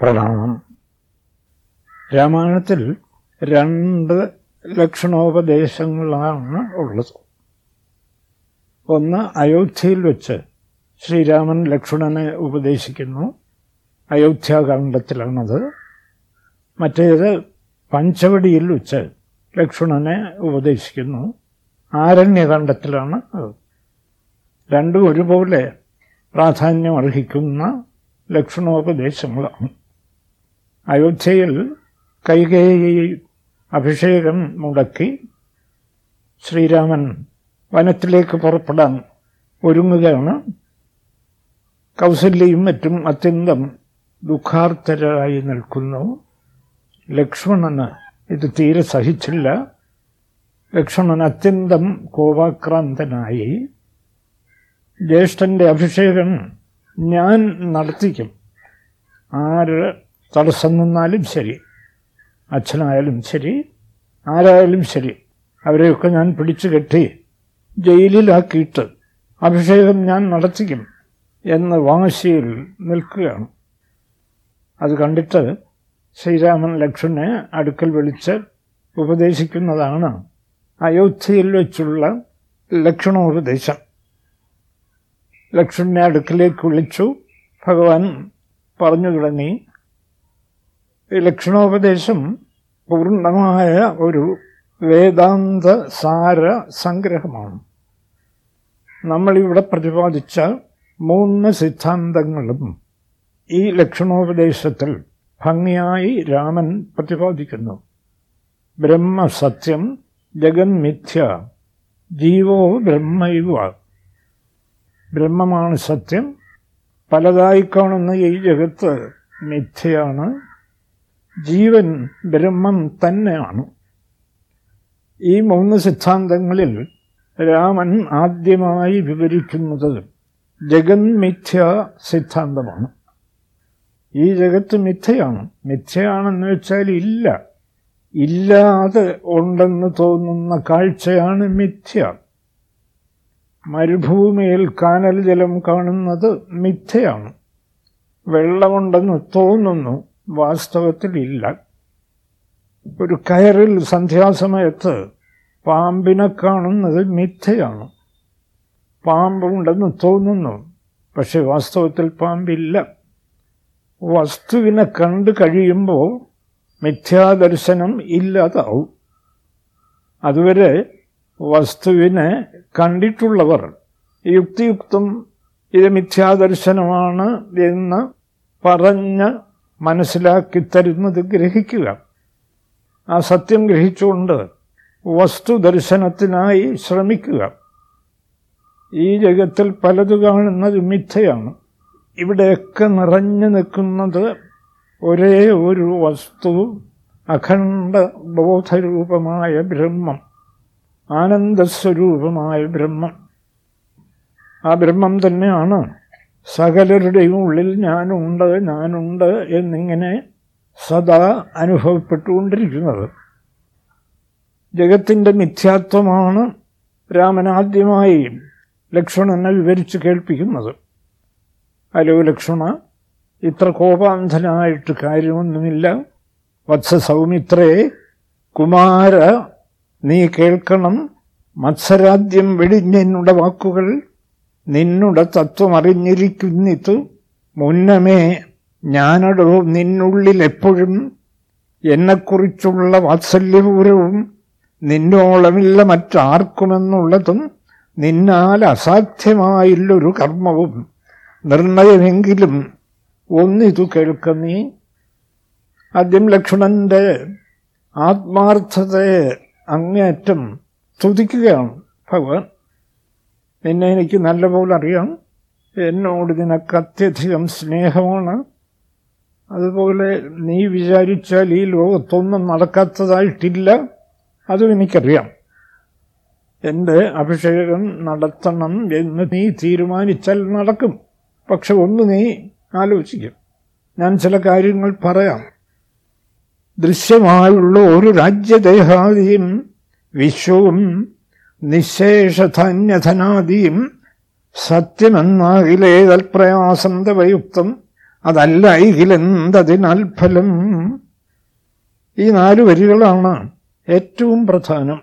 പ്രണാമം. രാമായണത്തിൽ രണ്ട് ലക്ഷണോപദേശങ്ങളാണ് ഉള്ളത്. ഒന്ന് അയോധ്യയിൽ വെച്ച് ശ്രീരാമൻ ലക്ഷ്മണനെ ഉപദേശിക്കുന്നു. അയോധ്യാകാണ്ഡത്തിലാണത് മറ്റേത് പഞ്ചവടിയിൽ വെച്ച് ലക്ഷ്മണനെ ഉപദേശിക്കുന്നു. ആരണ്യകാന്ഡത്തിലാണ് അത്. രണ്ടും ഒരുപോലെ പ്രാധാന്യം അർഹിക്കുന്ന ലക്ഷണോപദേശങ്ങളാണ്. അയോധ്യയിൽ കൈകേയി അഭിഷേകം മുടക്കി ശ്രീരാമൻ വനത്തിലേക്ക് പുറപ്പെടാൻ ഒരുങ്ങുകയാണ്. കൗസല്യയും മറ്റും അത്യന്തം ദുഃഖാർത്തരായി നിൽക്കുന്നു. ലക്ഷ്മണന് ഇത് തീരെ സഹിച്ചില്ല. ലക്ഷ്മണൻ അത്യന്തം കോപാക്രാന്തനായി. ജ്യേഷ്ഠന്റെ അഭിഷേകം ഞാൻ നടത്തിക്കും. ആര് തടസ്സം നിന്നാലും ശരി. അച്ഛനായാലും ശരി. ആരായാലും ശരി. അവരെയൊക്കെ ഞാൻ പിടിച്ചു കെട്ടി ജയിലിലാക്കിയിട്ട് അഭിഷേകം ഞാൻ നടത്തിക്കും എന്ന് വാശിയിൽ നിൽക്കുകയാണ്. അത് കണ്ടിട്ട് ശ്രീരാമൻ ലക്ഷ്മണനെ അടുക്കൽ വിളിച്ച് ഉപദേശിക്കുന്നതാണ് അയോധ്യയിൽ വെച്ചുള്ള ലക്ഷണോപദേശം ലക്ഷ്മണനെ അടുക്കലേക്ക് വിളിച്ചു. ഭഗവാൻ പറഞ്ഞു തുടങ്ങി ലക്ഷണോപദേശം പൂർണമായ ഒരു വേദാന്ത സാര സംഗ്രഹമാണ്. നമ്മളിവിടെ പ്രതിപാദിച്ച മൂന്ന് സിദ്ധാന്തങ്ങളും ഈ ലക്ഷണോപദേശത്തിൽ ഭംഗിയായി രാമൻ പ്രതിപാദിക്കുന്നു. ബ്രഹ്മസത്യം ജഗന്മിഥ്യ ജീവോ ബ്രഹ്മയുവ ബ്രഹ്മമാണ് സത്യം. പലതായി കാണുന്ന ഈ ജഗത്ത് മിഥ്യയാണ്. ജീവൻ ബ്രഹ്മം തന്നെയാണ്. ഈ മൂന്ന് സിദ്ധാന്തങ്ങളിൽ രാമൻ ആദ്യമായി വിവരിക്കുന്നത് ജഗന്മിഥ്യ സിദ്ധാന്തമാണ്. ഈ ജഗത്ത് മിഥ്യയാണ്. മിഥ്യയാണെന്ന് വെച്ചാൽ ഇല്ല. ഇല്ലാതെ ഉണ്ടെന്ന് തോന്നുന്ന കാഴ്ചയാണ് മിഥ്യ. മരുഭൂമിയിൽ കാനൽ ജലം കാണുന്നത് മിഥ്യയാണ്. വെള്ളമുണ്ടെന്ന് തോന്നുന്നു. വാസ്തവത്തിൽ ഇല്ല ഒരു കയറിൽ സന്ധ്യാസമയത്ത് പാമ്പിനെ കാണുന്നത് മിഥ്യയാണ്. പാമ്പുണ്ടെന്ന് തോന്നുന്നു പക്ഷെ വാസ്തവത്തിൽ പാമ്പില്ല. വസ്തുവിനെ കണ്ടു കഴിയുമ്പോൾ മിഥ്യാദർശനം ഇല്ലാതാവും. അതുവരെ വസ്തുവിനെ കണ്ടിട്ടുള്ളവർ യുക്തിയുക്തം ഇത് മിഥ്യാദർശനമാണ് എന്ന് പറഞ്ഞ് മനസ്സിലാക്കി തരുന്നത് ഗ്രഹിക്കുക. ആ സത്യം ഗ്രഹിച്ചുകൊണ്ട് വസ്തുദർശനത്തിനായി ശ്രമിക്കുക. ഈ ജഗത്തിൽ പലത് കാണുന്നത് മിഥ്യയാണ്. ഇവിടെയൊക്കെ നിറഞ്ഞു നിൽക്കുന്നത് ഒരേ ഒരു വസ്തു അഖണ്ഡ ബോധരൂപമായ ബ്രഹ്മം ആനന്ദസ്വരൂപമായ ബ്രഹ്മം. ആ ബ്രഹ്മം തന്നെയാണ് സകലരുടെയും ഉള്ളിൽ ഞാനുണ്ട് ഞാനുണ്ട് എന്നിങ്ങനെ സദാ അനുഭവപ്പെട്ടുകൊണ്ടിരിക്കുന്നത്. ജഗത്തിന്റെ മിഥ്യാത്വമാണ് രാമനാദ്യമായി ലക്ഷ്മണനെ വിവരിച്ച് കേൾപ്പിക്കുന്നത്. ഹലോ ലക്ഷ്മണ ഇത്ര കോപാന്ധനായിട്ട് കാര്യമൊന്നുമില്ല. വത്സ സൗമിത്രേ കുമാര നീ കേൾക്കണം. മത്സരാദ്യം വെടിഞ്ഞെന്നുടെ വാക്കുകൾ നിന്നുടെ തത്വം അറിഞ്ഞിരിക്കുന്നിത്തു മുന്നമേ ഞാനടോ നിന്നുള്ളിൽ എപ്പോഴും എന്നെക്കുറിച്ചുള്ള വാത്സല്യപൂരവും നിന്നോളമില്ല മറ്റാർക്കുമെന്നുള്ളതും നിന്നാൽ അസാധ്യമായുള്ളൊരു കർമ്മവും നിർണയമെങ്കിലും ഒന്നിതു കേൾക്കുന്നീ ആദ്യം ലക്ഷ്മണന്റെ ആത്മാർത്ഥതയെ അങ്ങേറ്റം സ്തുതിക്കുകയാണ് ഭഗവാൻ. നിന്നെ എനിക്ക് നല്ലപോലെ അറിയാം. എന്നോട് നിനക്ക് അത്യധികം സ്നേഹമാണ്. അതുപോലെ നീ വിചാരിച്ചാൽ ഈ ലോകത്തൊന്നും നടക്കാത്തതായിട്ടില്ല. അതും എനിക്കറിയാം. എന്റെ അഭിഷേകം നടത്തണം എന്ന് നീ തീരുമാനിച്ചാൽ നടക്കും. പക്ഷെ ഒന്ന് നീ ആലോചിക്കും. ഞാൻ ചില കാര്യങ്ങൾ പറയാം. ദൃശ്യമായുള്ള ഒരു രാജ്യദേഹാദിയും വിശ്വവും നിശേഷധന്യധനാദിയും സത്യമെന്നാകിലേതൽപ്രയാസം തവയുക്തം അതല്ല ഇതിലെന്തതിനാൽ ഫലം? ഈ നാല് വരികളാണ് ഏറ്റവും പ്രധാനം.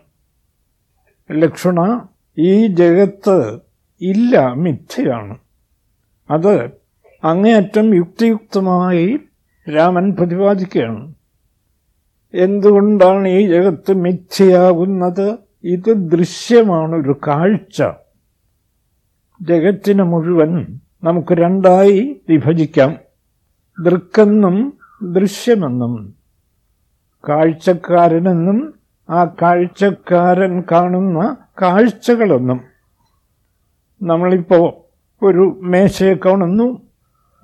ലക്ഷണ ഈ ജഗത്ത് ഇല്ല മിഥ്യയാണ്. അത് അങ്ങേയറ്റം യുക്തിയുക്തമായി രാമൻ പ്രതിപാദിക്കുകയാണ്. എന്തുകൊണ്ടാണ് ഈ ജഗത്ത് മിഥ്യയാകുന്നത്? ഇത് ദൃശ്യമാണ് ഒരു കാഴ്ച. ജഗത്തിനെ മുഴുവൻ നമുക്ക് രണ്ടായി വിഭജിക്കാം. ദൃക്കെന്നും ദൃശ്യമെന്നും. കാഴ്ചക്കാരനെന്നും ആ കാഴ്ചക്കാരൻ കാണുന്ന കാഴ്ചകളെന്നും. നമ്മളിപ്പോ ഒരു മേശയെ കാണുന്നു.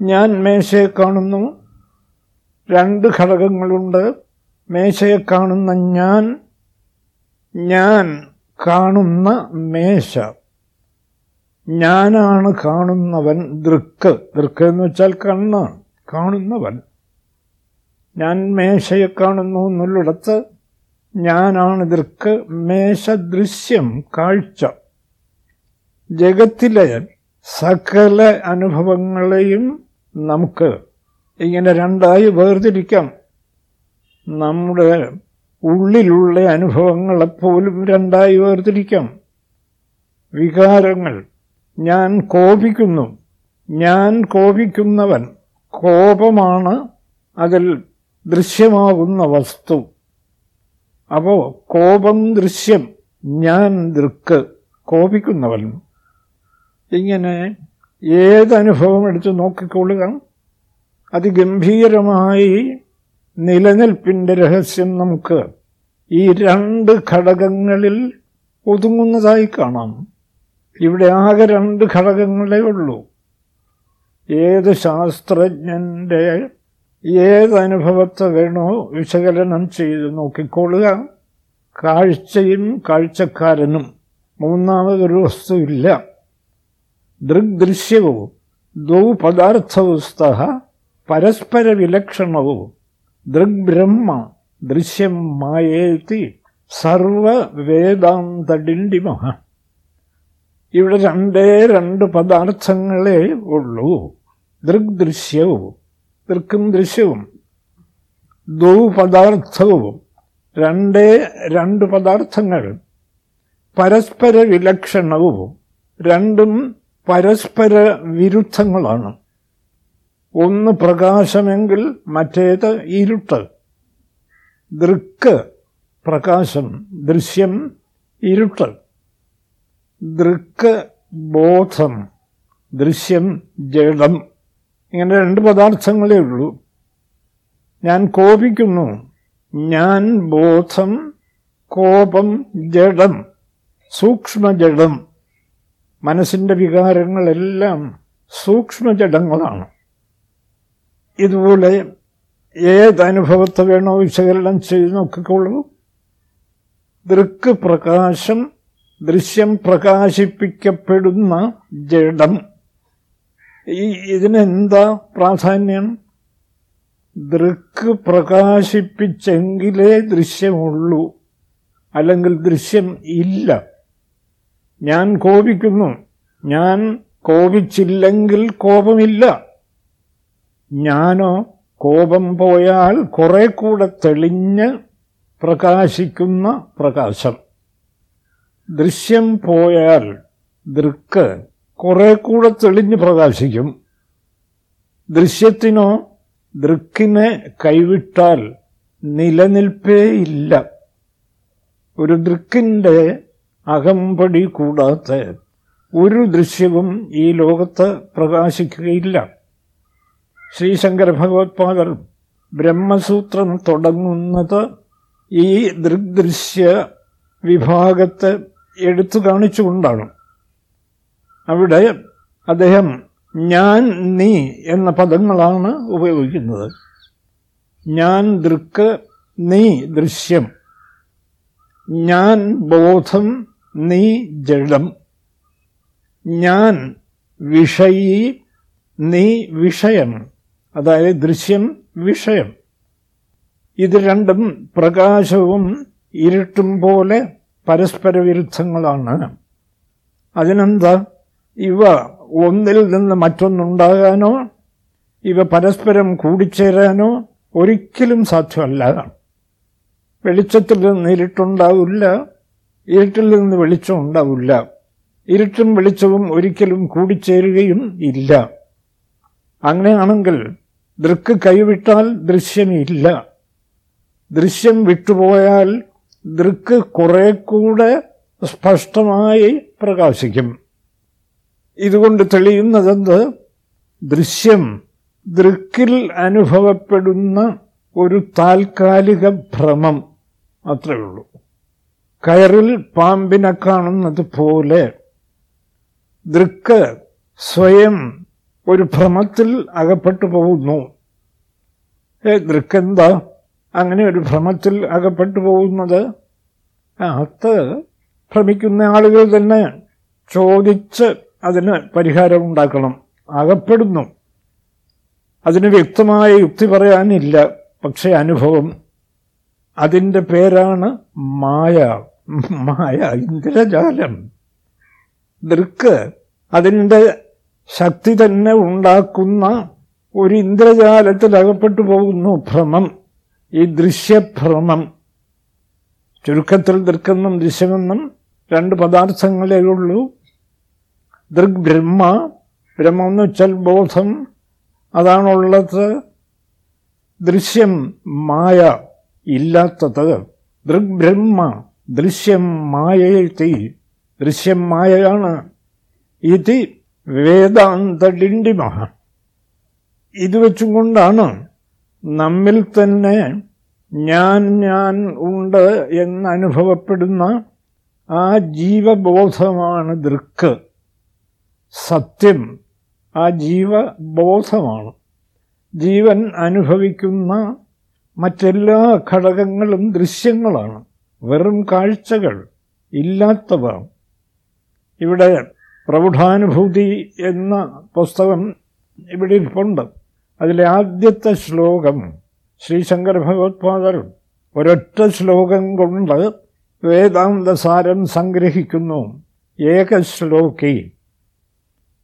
ഞാൻ മേശയെ കാണുന്നു. രണ്ട് ഘടകങ്ങളുണ്ട്. മേശയെ കാണുന്ന ഞാൻ ഞാൻ കാണുന്ന മേശ. ഞാനാണ് കാണുന്നവൻ ദൃക്ക്. ദൃക്ക് എന്ന് വെച്ചാൽ കണ്ണാണ്. കാണുന്നവൻ. ഞാൻ മേശയെ കാണുന്നു എന്നുള്ളിടത്ത് ഞാനാണ് ദൃക്ക്. മേശ ദൃശ്യം കാഴ്ച. ജഗത്തിലെ സകല അനുഭവങ്ങളെയും നമുക്ക് ഇങ്ങനെ രണ്ടായി വേർതിരിക്കാം. നമ്മുടെ ഉള്ളിലുള്ള അനുഭവങ്ങളെപ്പോലും രണ്ടായി വേർതിരിക്കാം. വികാരങ്ങൾ. ഞാൻ കോപിക്കുന്നു. ഞാൻ കോപിക്കുന്നവൻ കോപമാണ്. അതിൽ ദൃശ്യമാകുന്ന വസ്തു. അപ്പോ കോപം ദൃശ്യം ഞാൻ ദൃക്ക് കോപിക്കുന്നവൻ. ഇങ്ങനെ ഏതനുഭവം എടുത്തു നോക്കിക്കൊള്ളുക? അതിഗംഭീരമായി നിലനിൽപ്പിന്റെ രഹസ്യം നമുക്ക് ഈ രണ്ട് ഘടകങ്ങളിൽ ഒതുങ്ങുന്നതായി കാണാം. ഇവിടെ ആകെ രണ്ട് ഘടകങ്ങളേ ഉള്ളൂ. ഏത് ശാസ്ത്രജ്ഞന്റെ ഏതനുഭവത്തെ വേണോ വിശകലനം ചെയ്ത് നോക്കിക്കൊള്ളുക. കാഴ്ചയും കാഴ്ചക്കാരനും മൂന്നാമതൊരു വസ്തുവില്ല. ദൃഗ്ദൃശ്യവും ദ്വൗ പദാർത്ഥവസ്ത പരസ്പര വിലക്ഷണവും ദൃഗ്ബ്രഹ്മ ദൃശ്യം മായേത്തി സർവവേദാന്തടിണ്ടിമഹ. ഇവിടെ രണ്ടേ രണ്ട് പദാർത്ഥങ്ങളേ ഉള്ളൂ. ദൃഗ്ദൃശ്യവും ദൃക്കും ദൃശ്യവും ദ്വൗ രണ്ടേ രണ്ട് പദാർത്ഥങ്ങൾ പരസ്പര വിലക്ഷണവും രണ്ടും പരസ്പര വിരുദ്ധങ്ങളാണ്. ഒന്ന് പ്രകാശമെങ്കിൽ മറ്റേത് ഇരുട്ട്. ദൃക്ക് പ്രകാശം ദൃശ്യം ഇരുട്ട്. ദൃക്ക് ബോധം ദൃശ്യം ജഡം. ഇങ്ങനെ രണ്ട് പദാർത്ഥങ്ങളേ ഉള്ളൂ. ഞാൻ കോപിക്കുന്നു. ഞാൻ ബോധം കോപം ജഡം സൂക്ഷ്മജഡം. മനസ്സിന്റെ വികാരങ്ങളെല്ലാം സൂക്ഷ്മജഡങ്ങളാണ്. ഇതുപോലെ ഏതനുഭവത്തെ വേണോ വിശകലനം ചെയ്ത് നോക്കിക്കൊള്ളൂ ദൃക്ക് പ്രകാശം ദൃശ്യം പ്രകാശിപ്പിക്കപ്പെടുന്ന ജഡം. ഈ ഇതിനെന്താ പ്രാധാന്യം? ദൃക്ക് പ്രകാശിപ്പിച്ചെങ്കിലേ ദൃശ്യമുള്ളൂ. അല്ലെങ്കിൽ ദൃശ്യം ഇല്ല. ഞാൻ കോപിക്കുന്നു. ഞാൻ കോപിച്ചില്ലെങ്കിൽ കോപമില്ല. ഞാനോ കോപം പോയാൽ കുറെ കൂടെ തെളിഞ്ഞ് പ്രകാശിക്കുന്ന പ്രകാശം. ദൃശ്യം പോയാൽ ദൃക്ക് കുറെ കൂടെ തെളിഞ്ഞ് പ്രകാശിക്കും. ദൃശ്യത്തിനോ ദൃക്കിനെ കൈവിട്ടാൽ നിലനിൽപ്പേ ഇല്ല. ഒരു ദൃക്കിന്റെ അകമ്പടി കൂടാത്ത ഒരു ദൃശ്യവും ഈ ലോകത്ത് പ്രകാശിക്കുകയില്ല. ശ്രീശങ്കര ഭഗവത്പാദർ ബ്രഹ്മസൂത്രം തുടങ്ങുന്നത് ഈ ദൃഗ്ദൃശ്യ വിഭാഗത്തെ എടുത്തു കാണിച്ചുകൊണ്ടാണ്. അവിടെ അദ്ദേഹം ഞാൻ നീ എന്ന പദങ്ങളാണ് ഉപയോഗിക്കുന്നത്. ഞാൻ ദൃക്ക് നീ ദൃശ്യം. ഞാൻ ബോധം നീ ജഡം. ഞാൻ വിഷയി നീ വിഷയം. അതായത് ദൃശ്യം വിഷയം. ഇത് രണ്ടും പ്രകാശവും ഇരുട്ടും പോലെ പരസ്പര വിരുദ്ധങ്ങളാണ്. അതിനെന്താ? ഇവ ഒന്നിൽ നിന്ന് മറ്റൊന്നുണ്ടാകാനോ ഇവ പരസ്പരം കൂടിച്ചേരാനോ ഒരിക്കലും സാധ്യമല്ല. വെളിച്ചത്തിൽ നിന്ന് ഇരുട്ടുണ്ടാവില്ല ഇരുട്ടിൽ നിന്ന് വെളിച്ചം ഉണ്ടാവില്ല. ഇരുട്ടും വെളിച്ചവും ഒരിക്കലും കൂടിച്ചേരുകയും ഇല്ല. അങ്ങനെയാണെങ്കിൽ ദൃക്ക് കൈവിട്ടാൽ ദൃശ്യമില്ല. ദൃശ്യം വിട്ടുപോയാൽ ദൃക്ക് കുറെ കൂടെ സ്പഷ്ടമായി പ്രകാശിക്കും. ഇതുകൊണ്ട് തെളിയുന്നതെന്ത്? ദൃശ്യം ദൃക്കിൽ അനുഭവപ്പെടുന്ന ഒരു താൽക്കാലിക ഭ്രമം. അത്രയേ ഉള്ളൂ. കയറിൽ പാമ്പിനെ കാണുന്നത് പോലെ ദൃക്ക് സ്വയം ഒരു ഭ്രമത്തിൽ അകപ്പെട്ടു പോകുന്നു. ഏ ദൃക്കെന്താ അങ്ങനെ ഒരു ഭ്രമത്തിൽ അകപ്പെട്ടു പോകുന്നത്? അത് ഭ്രമിക്കുന്ന ആളുകൾ തന്നെ ചോദിച്ച് അതിന് പരിഹാരം ഉണ്ടാക്കണം. അകപ്പെടുന്നു. അതിന് വ്യക്തമായ യുക്തി പറയാനില്ല. പക്ഷേ അനുഭവം അതിന്റെ പേരാണ് മായ. മായ ഇന്ദ്രജാലം. ദൃക്ക് അതിന്റെ ശക്തി തന്നെ ഉണ്ടാക്കുന്ന ഒരു ഇന്ദ്രജാലത്തിൽ അകപ്പെട്ടു പോകുന്നു ഭ്രമം. ഈ ദൃശ്യഭ്രമം. ചുരുക്കത്തിൽ ദൃക്കെന്നും ദൃശ്യമെന്നും രണ്ട് പദാർത്ഥങ്ങളേ ഉള്ളൂ ദൃഗ്ബ്രഹ്മ ബ്രഹ്മം എന്ന് വെച്ചാൽ ബോധം. അതാണുള്ളത് ദൃശ്യം മായ ഇല്ലാത്തത്. ദൃഗ്ബ്രഹ്മ ദൃശ്യം മായയെ തീ. ദൃശ്യം മായയാണ്. ഇത് വേദാന്ത ഡിണ്ടിമഹ ഇത് വെച്ചും കൊണ്ടാണ് നമ്മിൽ തന്നെ ഞാൻ ഞാൻ ഉണ്ട് എന്നനുഭവപ്പെടുന്ന ആ ജീവബോധമാണ് ദൃക്ക്. സത്യം ആ ജീവബോധമാണ്. ജീവൻ അനുഭവിക്കുന്ന മറ്റെല്ലാ ഘടകങ്ങളും ദൃശ്യങ്ങളാണ്. വെറും കാഴ്ചകൾ ഇല്ലാത്തവ. ഇവിടെ പ്രൗഢാനുഭൂതി എന്ന പുസ്തകം ഇവിടെ ഇരിപ്പുണ്ട്. അതിലെ ആദ്യത്തെ ശ്ലോകം ശ്രീശങ്കര ഭഗവത്പാദർ ഒരൊറ്റ ശ്ലോകം കൊണ്ട് വേദാന്തസാരം സംഗ്രഹിക്കുന്നു. ഏക ശ്ലോകി.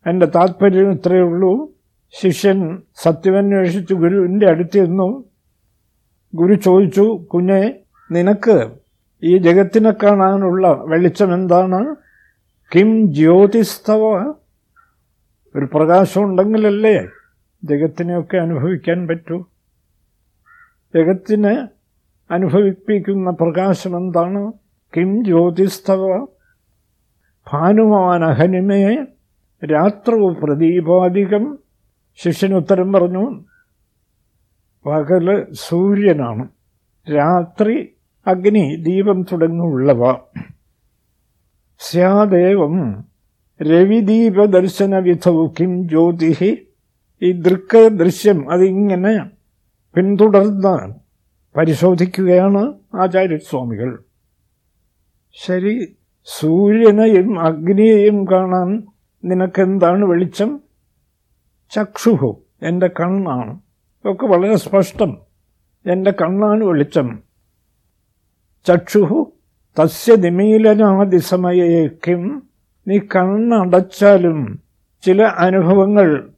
എന്റെ താത്പര്യം ഇത്രയേ ഉള്ളൂ. ശിഷ്യൻ സത്യമന്വേഷിച്ച് ഗുരുവിന്റെ അടുത്തിരുന്നു ഗുരു ചോദിച്ചു കുഞ്ഞെ നിനക്ക് ഈ ജഗത്തിനെ കാണാനുള്ള വെളിച്ചം എന്താണ് കിം ജ്യോതിസ്തവ? ഒരു പ്രകാശം ഉണ്ടെങ്കിലല്ലേ ജഗത്തിനെയൊക്കെ അനുഭവിക്കാൻ പറ്റൂ. ജഗത്തിനെ അനുഭവിപ്പിക്കുന്ന പ്രകാശം എന്താണ് കിം ജ്യോതിസ്തവ? ഭാനുമാനഹനിമേ രാത്രവ് പ്രദീപാധികം. ശിഷ്യൻ ഉത്തരം പറഞ്ഞു പകൽ സൂര്യനാണ്. രാത്രി അഗ്നി ദീപം തുടങ്ങിയുള്ളവ സ്യാദേവം രവിദീപദർശന കിം ജ്യോതി ഈ ദൃക്ക ദൃശ്യം അതിങ്ങനെ പിന്തുടർന്ന് പരിശോധിക്കുകയാണ് ആചാര്യസ്വാമികൾ. ശരി സൂര്യനെയും അഗ്നിയെയും കാണാൻ നിനക്കെന്താണ് വെളിച്ചം? ചക്ഷുഹു എന്റെ കണ്ണാണ്. ഇതൊക്കെ വളരെ സ്പഷ്ടം. എന്റെ കണ്ണാണ് വെളിച്ചം. ചക്ഷുഹു തസ്യ നിമീലനാദിസമയേക്കും നീ കണ്ണടച്ചാലും ചില അനുഭവങ്ങൾ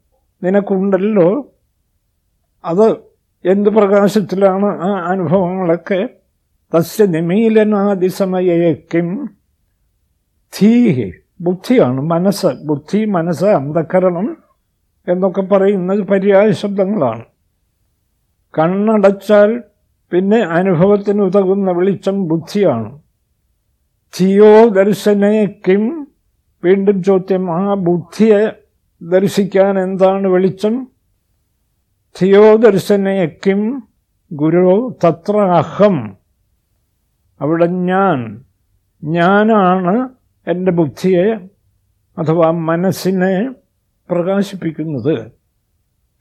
നിനക്കുണ്ടല്ലോ. അത് എന്ത് പ്രകാശത്തിലാണ് ആ അനുഭവങ്ങളൊക്കെ? തസ്യ നിമീലനാദിസമയേക്കും ധീഹി ബുദ്ധിയാണ് മനസ്സ് ബുദ്ധി മനസ്സ് അന്ധകരണം എന്നൊക്കെ പറയുന്നത് പര്യായ ശബ്ദങ്ങളാണ്. കണ്ണടച്ചാൽ പിന്നെ അനുഭവത്തിന് ഉതകുന്ന വെളിച്ചം ബുദ്ധിയാണ്. ധിയോ ദർശനേ കിം? വീണ്ടും ചോദ്യം ആ ബുദ്ധിയെ ദർശിക്കാൻ എന്താണ് വെളിച്ചം? ധിയോ ദർശനേ കിം? ഗുരു തത്ര അഹം. അവിടെ ഞാൻ ഞാനാണ് എന്റെ ബുദ്ധിയെ അഥവാ മനസ്സിനെ പ്രകാശിപ്പിക്കുന്നത്.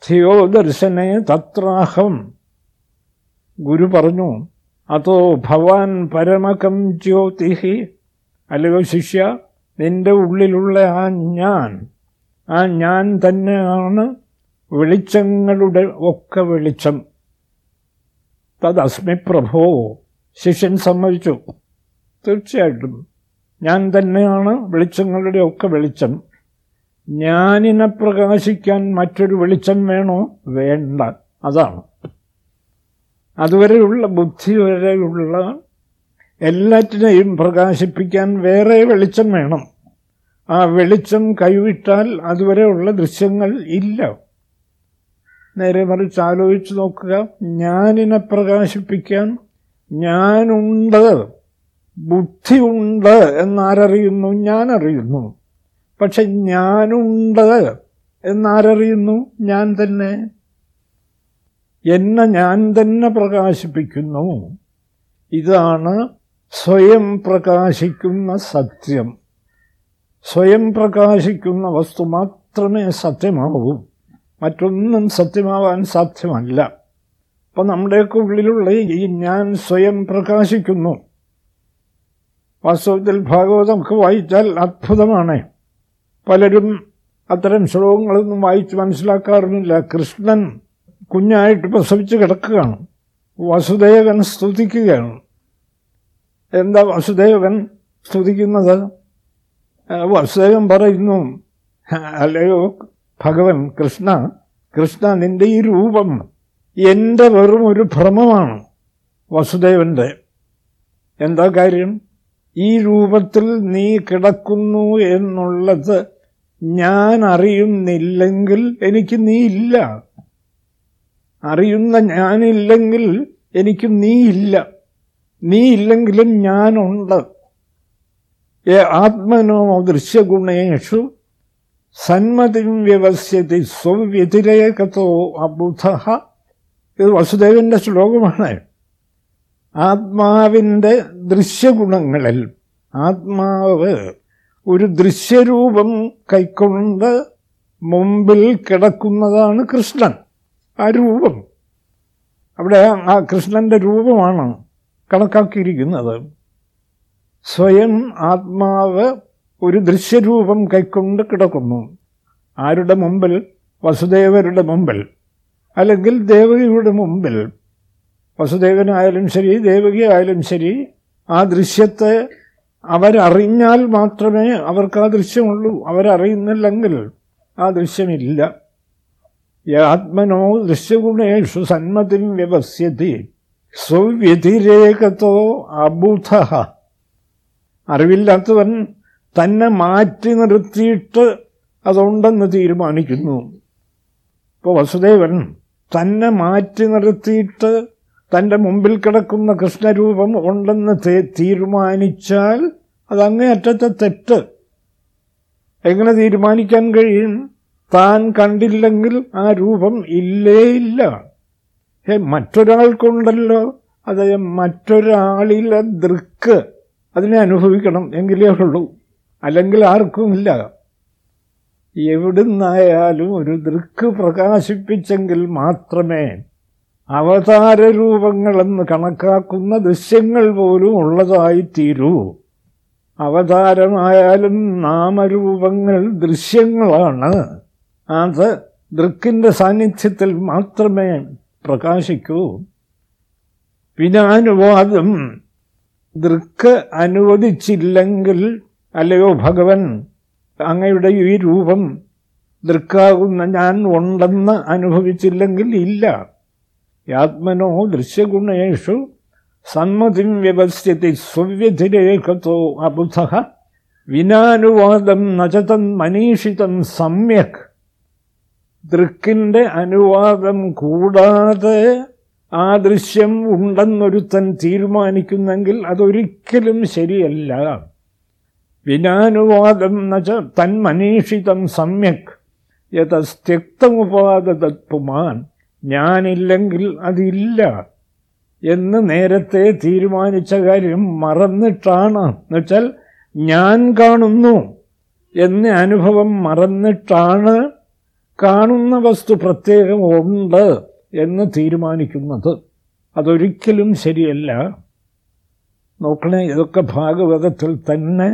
ധിയോ ദർശനെ തത്രാഹം ഗുരു പറഞ്ഞു അതോ ഭവാൻ പരമകം ജ്യോതിഹി? അല്ലയോ ശിഷ്യ നിന്റെ ഉള്ളിലുള്ള ആ ഞാൻ ആ ഞാൻ തന്നെയാണ് വെളിച്ചങ്ങളുടെ ഒക്കെ വെളിച്ചം. തദസ്മി പ്രഭോ ശിഷ്യൻ സമ്മതിച്ചു. തീർച്ചയായിട്ടും ഞാൻ തന്നെയാണ് വെളിച്ചങ്ങളുടെ ഒക്കെ വെളിച്ചം. ഞാനിനെ പ്രകാശിക്കാൻ മറ്റൊരു വെളിച്ചം വേണോ? വേണ്ട. അതാണ്. അതുവരെയുള്ള ബുദ്ധി വരെയുള്ള എല്ലാറ്റിനെയും പ്രകാശിപ്പിക്കാൻ വേറെ വെളിച്ചം വേണം. ആ വെളിച്ചം കൈവിട്ടാൽ അതുവരെയുള്ള ദൃശ്യങ്ങൾ ഇല്ല. നേരെ മറിച്ച് ആലോചിച്ച് നോക്കുക. ഞാനിനെ പ്രകാശിപ്പിക്കാൻ ഞാനുണ്ട്. ബുദ്ധിയുണ്ട് എന്നാരറിയുന്നു? ഞാനറിയുന്നു. പക്ഷെ ഞാനുണ്ട് എന്നാരറിയുന്നു? ഞാൻ തന്നെ. എന്നെ ഞാൻ തന്നെ പ്രകാശിപ്പിക്കുന്നു. ഇതാണ് സ്വയം പ്രകാശിക്കുന്ന സത്യം. സ്വയം പ്രകാശിക്കുന്ന വസ്തു മാത്രമേ സത്യമാവൂ. മറ്റൊന്നും സത്യമാവാൻ സാധ്യമല്ല. അപ്പം നമ്മുടെയൊക്കെ ഉള്ളിലുള്ള ഈ ഞാൻ സ്വയം പ്രകാശിക്കുന്നു. വാസ്തവത്തിൽ ഭാഗവതമൊക്കെ വായിച്ചാൽ അത്ഭുതമാണ്. പലരും അത്തരം ശ്ലോകങ്ങളൊന്നും വായിച്ച് മനസ്സിലാക്കാറുമില്ല. കൃഷ്ണൻ കുഞ്ഞായിട്ട് പ്രസവിച്ച് കിടക്കുകയാണ്. വസുദേവൻ സ്തുതിക്കുകയാണ്. എന്താ വസുദേവൻ സ്തുതിക്കുന്നത്? വസുദേവൻ പറയുന്നു അല്ലയോ ഭഗവൻ കൃഷ്ണ കൃഷ്ണ നിന്റെ ഈ രൂപം എന്റെ വെറും ഒരു ഭ്രമമാണ് വസുദേവന്റെ എന്താ കാര്യം? ഈ രൂപത്തിൽ നീ കിടക്കുന്നു എന്നുള്ളത് ഞാൻ അറിയുന്നില്ലെങ്കിൽ എനിക്ക് നീ ഇല്ല. അറിയുന്ന ഞാനില്ലെങ്കിൽ എനിക്ക് നീ ഇല്ല നീ ഇല്ലെങ്കിലും ഞാനുണ്ട് ആത്മനോ ദൃശ്യഗുണേഷു സന്മതിം വ്യവസ്യതി സ്വവ്യതിരേകത്തോ അബുധ. ഇത് വസുദേവന്റെ ശ്ലോകമാണ്. ആത്മാവിന്റെ ദൃശ്യഗുണങ്ങളിൽ ആത്മാവ് ഒരു ദൃശ്യരൂപം കൈക്കൊണ്ട് മുമ്പിൽ കിടക്കുന്നതാണ് കൃഷ്ണൻ. ആ രൂപം. അവിടെ ആ കൃഷ്ണന്റെ രൂപമാണ് കണക്കാക്കിയിരിക്കുന്നത്. സ്വയം ആത്മാവ് ഒരു ദൃശ്യരൂപം കൈക്കൊണ്ട് കിടക്കുന്നു. ആരുടെ മുമ്പിൽ? വസുദേവരുടെ മുമ്പിൽ. അല്ലെങ്കിൽ ദേവകിയുടെ മുമ്പിൽ. വസുദേവനായാലും ശരി ദേവകി ആയാലും ശരി ആ ദൃശ്യത്തെ അവരറിഞ്ഞാൽ മാത്രമേ അവർക്ക് ആ ദൃശ്യമുള്ളൂ. അവരറിയുന്നില്ലെങ്കിൽ ആ ദൃശ്യമില്ല. ആത്മനോ ദൃശ്യഗുണേഷു സന്മതി വ്യവസ്യതി. സ്വവ്യതിരേകത്തോ അബുധ. അറിവില്ലാത്തവൻ തന്നെ മാറ്റി നിർത്തിയിട്ട് അതുണ്ടെന്ന് തീരുമാനിക്കുന്നു. ഇപ്പോൾ വസുദേവൻ തന്നെ മാറ്റി നിർത്തിയിട്ട് തന്റെ മുമ്പിൽ കിടക്കുന്ന കൃഷ്ണരൂപം ഉണ്ടെന്ന് തീരുമാനിച്ചാൽ അതങ്ങേയറ്റത്തെ തെറ്റ്. എങ്ങനെ തീരുമാനിക്കാൻ കഴിയും? താൻ കണ്ടില്ലെങ്കിൽ ആ രൂപം ഇല്ലേ ഇല്ല മറ്റൊരാൾക്കുണ്ടല്ലോ. അത് മറ്റൊരാളിലെ ദൃക്ക് അതിനെ അനുഭവിക്കണം എങ്കിലേ ഉള്ളൂ. അല്ലെങ്കിൽ ആർക്കുമില്ല. എവിടുന്നായാലും ഒരു ദൃക്ക് പ്രകാശിപ്പിച്ചെങ്കിൽ മാത്രമേ അവതാര രൂപങ്ങളെന്ന് കണക്കാക്കുന്ന ദൃശ്യങ്ങൾ പോലും ഉള്ളതായി തീരൂ അവതാരമായാലും നാമരൂപങ്ങൾ ദൃശ്യങ്ങളാണ്. അത് ദൃക്കിന്റെ സാന്നിധ്യത്തിൽ മാത്രമേ പ്രകാശിക്കൂ. വിനാനുവാദം ദൃക്ക് അനുവദിച്ചില്ലെങ്കിൽ അല്ലയോ ഭഗവൻ അങ്ങയുടെ ഈ രൂപം ദൃക്കാകുന്ന ഞാൻ ഉണ്ടെന്ന് അനുഭവിച്ചില്ലെങ്കിൽ ഇല്ല. യാത്മനോ ദൃശ്യഗുണേഷു സന്മതിം വ്യവസ്ഥിതി സുവ്യതിരേഖത്തോ അബുധ. വിനാനുവാദം നചതൻ മനീഷിതം സമ്യക്. ദൃക്കിന്റെ അനുവാദം കൂടാതെ ആ ദൃശ്യം ഉണ്ടെന്നൊരുത്തൻ തീരുമാനിക്കുന്നെങ്കിൽ അതൊരിക്കലും ശരിയല്ല. വിനാനുവാദം നച തന്മനീഷിതം സമ്യക്. യഥസ്ത്യക്തമുപാദതത്വമാൻ. ഞാനില്ലെങ്കിൽ അതില്ല എന്ന് നേരത്തെ തീരുമാനിച്ച കാര്യം മറന്നിട്ടാണ്. എന്നുവെച്ചാൽ ഞാൻ കാണുന്നു എന്ന അനുഭവം മറന്നിട്ടാണ് കാണുന്ന വസ്തു പ്രത്യേകം ഉണ്ട് എന്ന് തീരുമാനിക്കുന്നത് അതൊരിക്കലും ശരിയല്ല. നോക്കണേ ഇതൊക്കെ ഭാഗവതത്തിൽ തന്നെ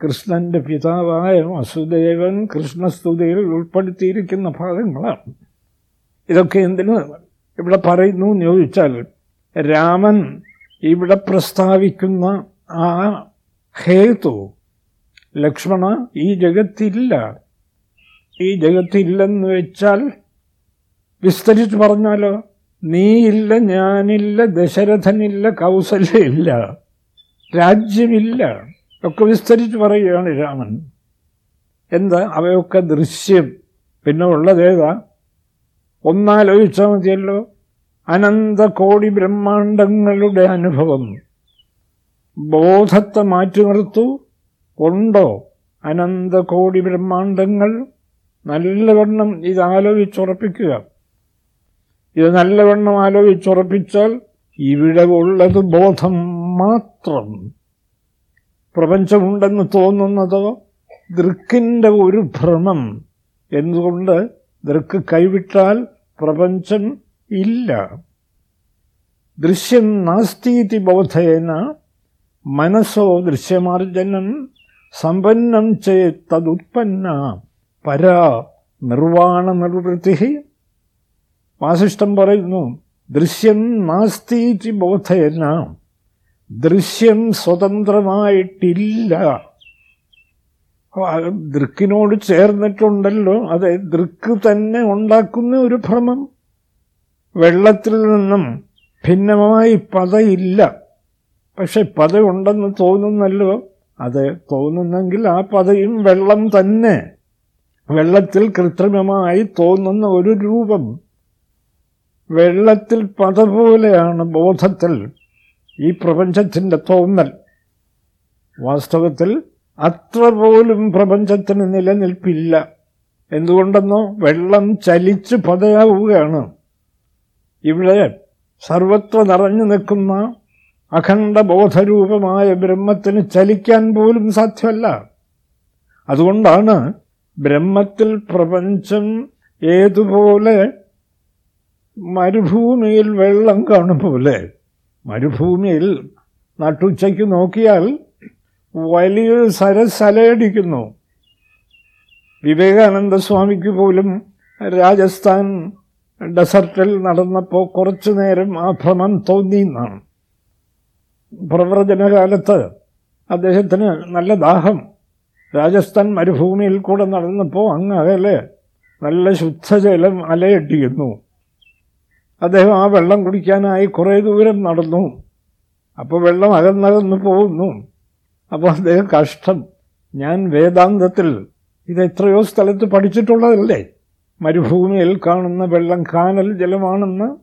കൃഷ്ണന്റെ പിതാവായ വസുദേവൻ കൃഷ്ണസ്തുതിയിൽ ഉൾപ്പെടുത്തിയിരിക്കുന്ന ഭാഗങ്ങളാണ്. ഇതൊക്കെ എന്തിനു? ഇവിടെ പറയുന്നു എന്ന് ചോദിച്ചാൽ രാമൻ ഇവിടെ പ്രസ്താവിക്കുന്ന ആ ഹേതു ലക്ഷ്മണ ഈ ജഗത്തില്ല. ഈ ജഗത്തില്ലെന്ന് വെച്ചാൽ വിസ്തരിച്ച് പറഞ്ഞാലോ? നീയില്ല ഞാനില്ല ദശരഥനില്ല കൗസല്യമില്ല രാജ്യമില്ല. ഒക്കെ വിസ്തരിച്ച് പറയുകയാണ് രാമൻ. എന്താ അവയൊക്കെ ദൃശ്യം? പിന്നെ ഉള്ളതേതാ ഒന്നാലോചിച്ചാൽ മതിയല്ലോ അനന്ത കോടി ബ്രഹ്മാണ്ടങ്ങളുടെ അനുഭവം. ബോധത്തെ മാറ്റി നിർത്തു. ഉണ്ടോ അനന്ത കോടി ബ്രഹ്മാണ്ടങ്ങൾ? നല്ലവണ്ണം ഇത് ആലോചിച്ചുറപ്പിക്കുക ഇത് നല്ലവണ്ണം ആലോചിച്ചുറപ്പിച്ചാൽ ഇവിടെ ഉള്ളത് ബോധം മാത്രം. പ്രപഞ്ചമുണ്ടെന്ന് തോന്നുന്നതോ? ദൃക്കിന്റെ ഒരു ഭ്രമം. എന്തുകൊണ്ട്? ദൃക്ക് കൈവിട്ടാൽ പ്രപഞ്ചം ഇല്ല. ദൃശ്യം നാസ്തീതി ബോധേന മനസ്സോ ദൃശ്യമാർജനം സമ്പന്നം ചേത്തതുത്പന്ന പരാ നിർവാണ നിർവൃത്തി വാസിഷ്ടം പറയുന്നു ദൃശ്യം നാസ്തീറ്റി ബോധേന ദൃശ്യം സ്വതന്ത്രമായിട്ടില്ല. ദൃക്കിനോട് ചേർന്നിട്ടുണ്ടല്ലോ അതെ ദൃക്ക് തന്നെ ഉണ്ടാക്കുന്ന ഒരു ഭ്രമം. വെള്ളത്തിൽ നിന്നും ഭിന്നമായി പതയില്ല. പക്ഷെ പതയുണ്ടെന്ന് തോന്നുന്നല്ലോ അത് തോന്നുന്നെങ്കിൽ ആ പതയും വെള്ളം തന്നെ. വെള്ളത്തിൽ കൃത്രിമമായി തോന്നുന്ന ഒരു രൂപം. വെള്ളത്തിൽ പത പോലെയാണ് ബോധത്തിൽ ഈ പ്രപഞ്ചത്തിന്റെ തോന്നൽ. വാസ്തവത്തിൽ അത്ര പോലും പ്രപഞ്ചത്തിന് നിലനിൽപ്പില്ല. എന്തുകൊണ്ടെന്നോ വെള്ളം ചലിച്ച് പതയാവുകയാണ്. ഇവിടെ സർവത്ര നിറഞ്ഞു നിൽക്കുന്ന അഖണ്ഡ ബോധരൂപമായ ബ്രഹ്മത്തിന് ചലിക്കാൻ പോലും സാധ്യമല്ല. അതുകൊണ്ടാണ് ബ്രഹ്മത്തിൽ പ്രപഞ്ചം ഏതുപോലെ മരുഭൂമിയിൽ വെള്ളം കാണും പോലെ മരുഭൂമിയിൽ നട്ടുച്ചയ്ക്ക് നോക്കിയാൽ വലിയൊരു സരസലയടിക്കുന്നു. വിവേകാനന്ദ സ്വാമിക്ക് പോലും രാജസ്ഥാൻ ഡെസർട്ടിൽ നടന്നപ്പോൾ കുറച്ചു നേരം ആ ഭ്രമം തോന്നി എന്നാണ്. പ്രവചനകാലത്ത് അദ്ദേഹത്തിന് നല്ല ദാഹം. രാജസ്ഥാൻ മരുഭൂമിയിൽ കൂടെ നടന്നപ്പോൾ അങ്ങ് അകലെ നല്ല ശുദ്ധജലം അലയട്ടിയിരുന്നു അദ്ദേഹം ആ വെള്ളം കുടിക്കാനായി കുറേ ദൂരം നടന്നു. അപ്പോൾ വെള്ളം അകന്നകന്ന് പോകുന്നു. അപ്പോൾ അദ്ദേഹം കഷ്ടം. ഞാൻ വേദാന്തത്തിൽ ഇത് എത്രയോ സ്ഥലത്ത് പഠിച്ചിട്ടുള്ളതല്ലേ? മരുഭൂമിയിൽ കാണുന്ന വെള്ളം കാനൽ ജലമാണെന്ന്.